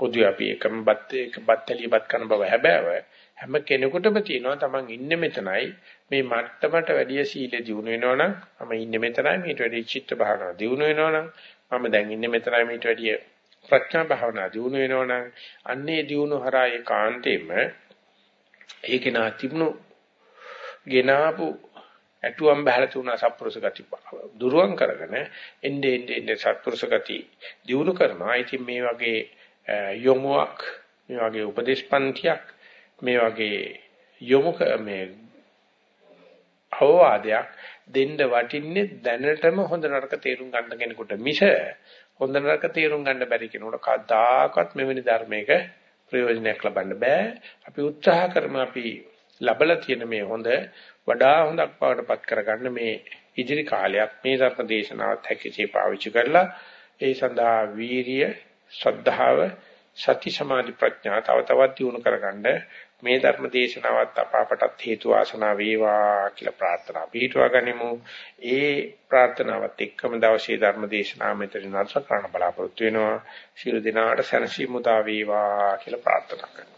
පොදු අපි එකම බත් එක බත්තලියපත් කරන බව හැබෑව හැම කෙනෙකුටම තියෙනවා තමන් ඉන්නේ මෙතනයි මේ මට්ටමට වැඩිය සීල දියුණු වෙනවනම් මම ඉන්නේ මෙතනයි මීට වැඩිය චිත්ත භාවනාව දියුණු වෙනවනම් මම දැන් ඉන්නේ මෙතනයි මීට වැඩිය ප්‍රඥා භාවනාව දියුණු වෙනවනම් අන්නේ දියුණු හරහා ඒකාන්තයෙන්ම ඒකේ නා තිබුණු ගෙනාපු ඇටුවම් බහලා තුන සත්පුරුෂ ගති දුරුවන් කරගෙන එnde ende ende සත්පුරුෂ ගති දියුණු කරනවා. ඉතින් මේ වගේ යොමුවක් මේ වගේ උපදේශපන්තියක් මේ වගේ යොමු මේ අවවාදයක් දෙන්න වටින්නේ දැනටම හොඳ නරක තේරුම් ගන්න කෙනෙකුට මිස හොඳ නරක තේරුම් ගන්න බැරි කෙනෙකුට කවදාකවත් මෙවැනි ධර්මයක ප්‍රයෝජනයක් ලබන්න බෑ. අපි උත්සාහ කරමු අපි ලබලා තියෙන මේ හොඳ වඩා හොඳක් බවටපත් කරගන්න මේ ඉදිරි කාලයක් මේ ධර්ම දේශනාවත් හැකියචේ පාවිච්චි කරලා ඒ සඳහා වීරිය, ශ්‍රද්ධාව, සති සමාධි ප්‍රඥා තව තවත් දියුණු කරගන්න මේ ධර්ම දේශනාවත් අපාපටත් හේතු වාසනා වේවා කියලා ප්‍රාර්ථනා පිටුවා ගනිමු. ඒ ප්‍රාර්ථනාවත් එක්කම දවසේ ධර්ම දේශනාව මෙතන නතර කරන්න බලාපොරොත්තු වෙනවා. ශිරු දිනාට සැනසීම උදා වේවා කියලා ප්‍රාර්ථනා කරනවා.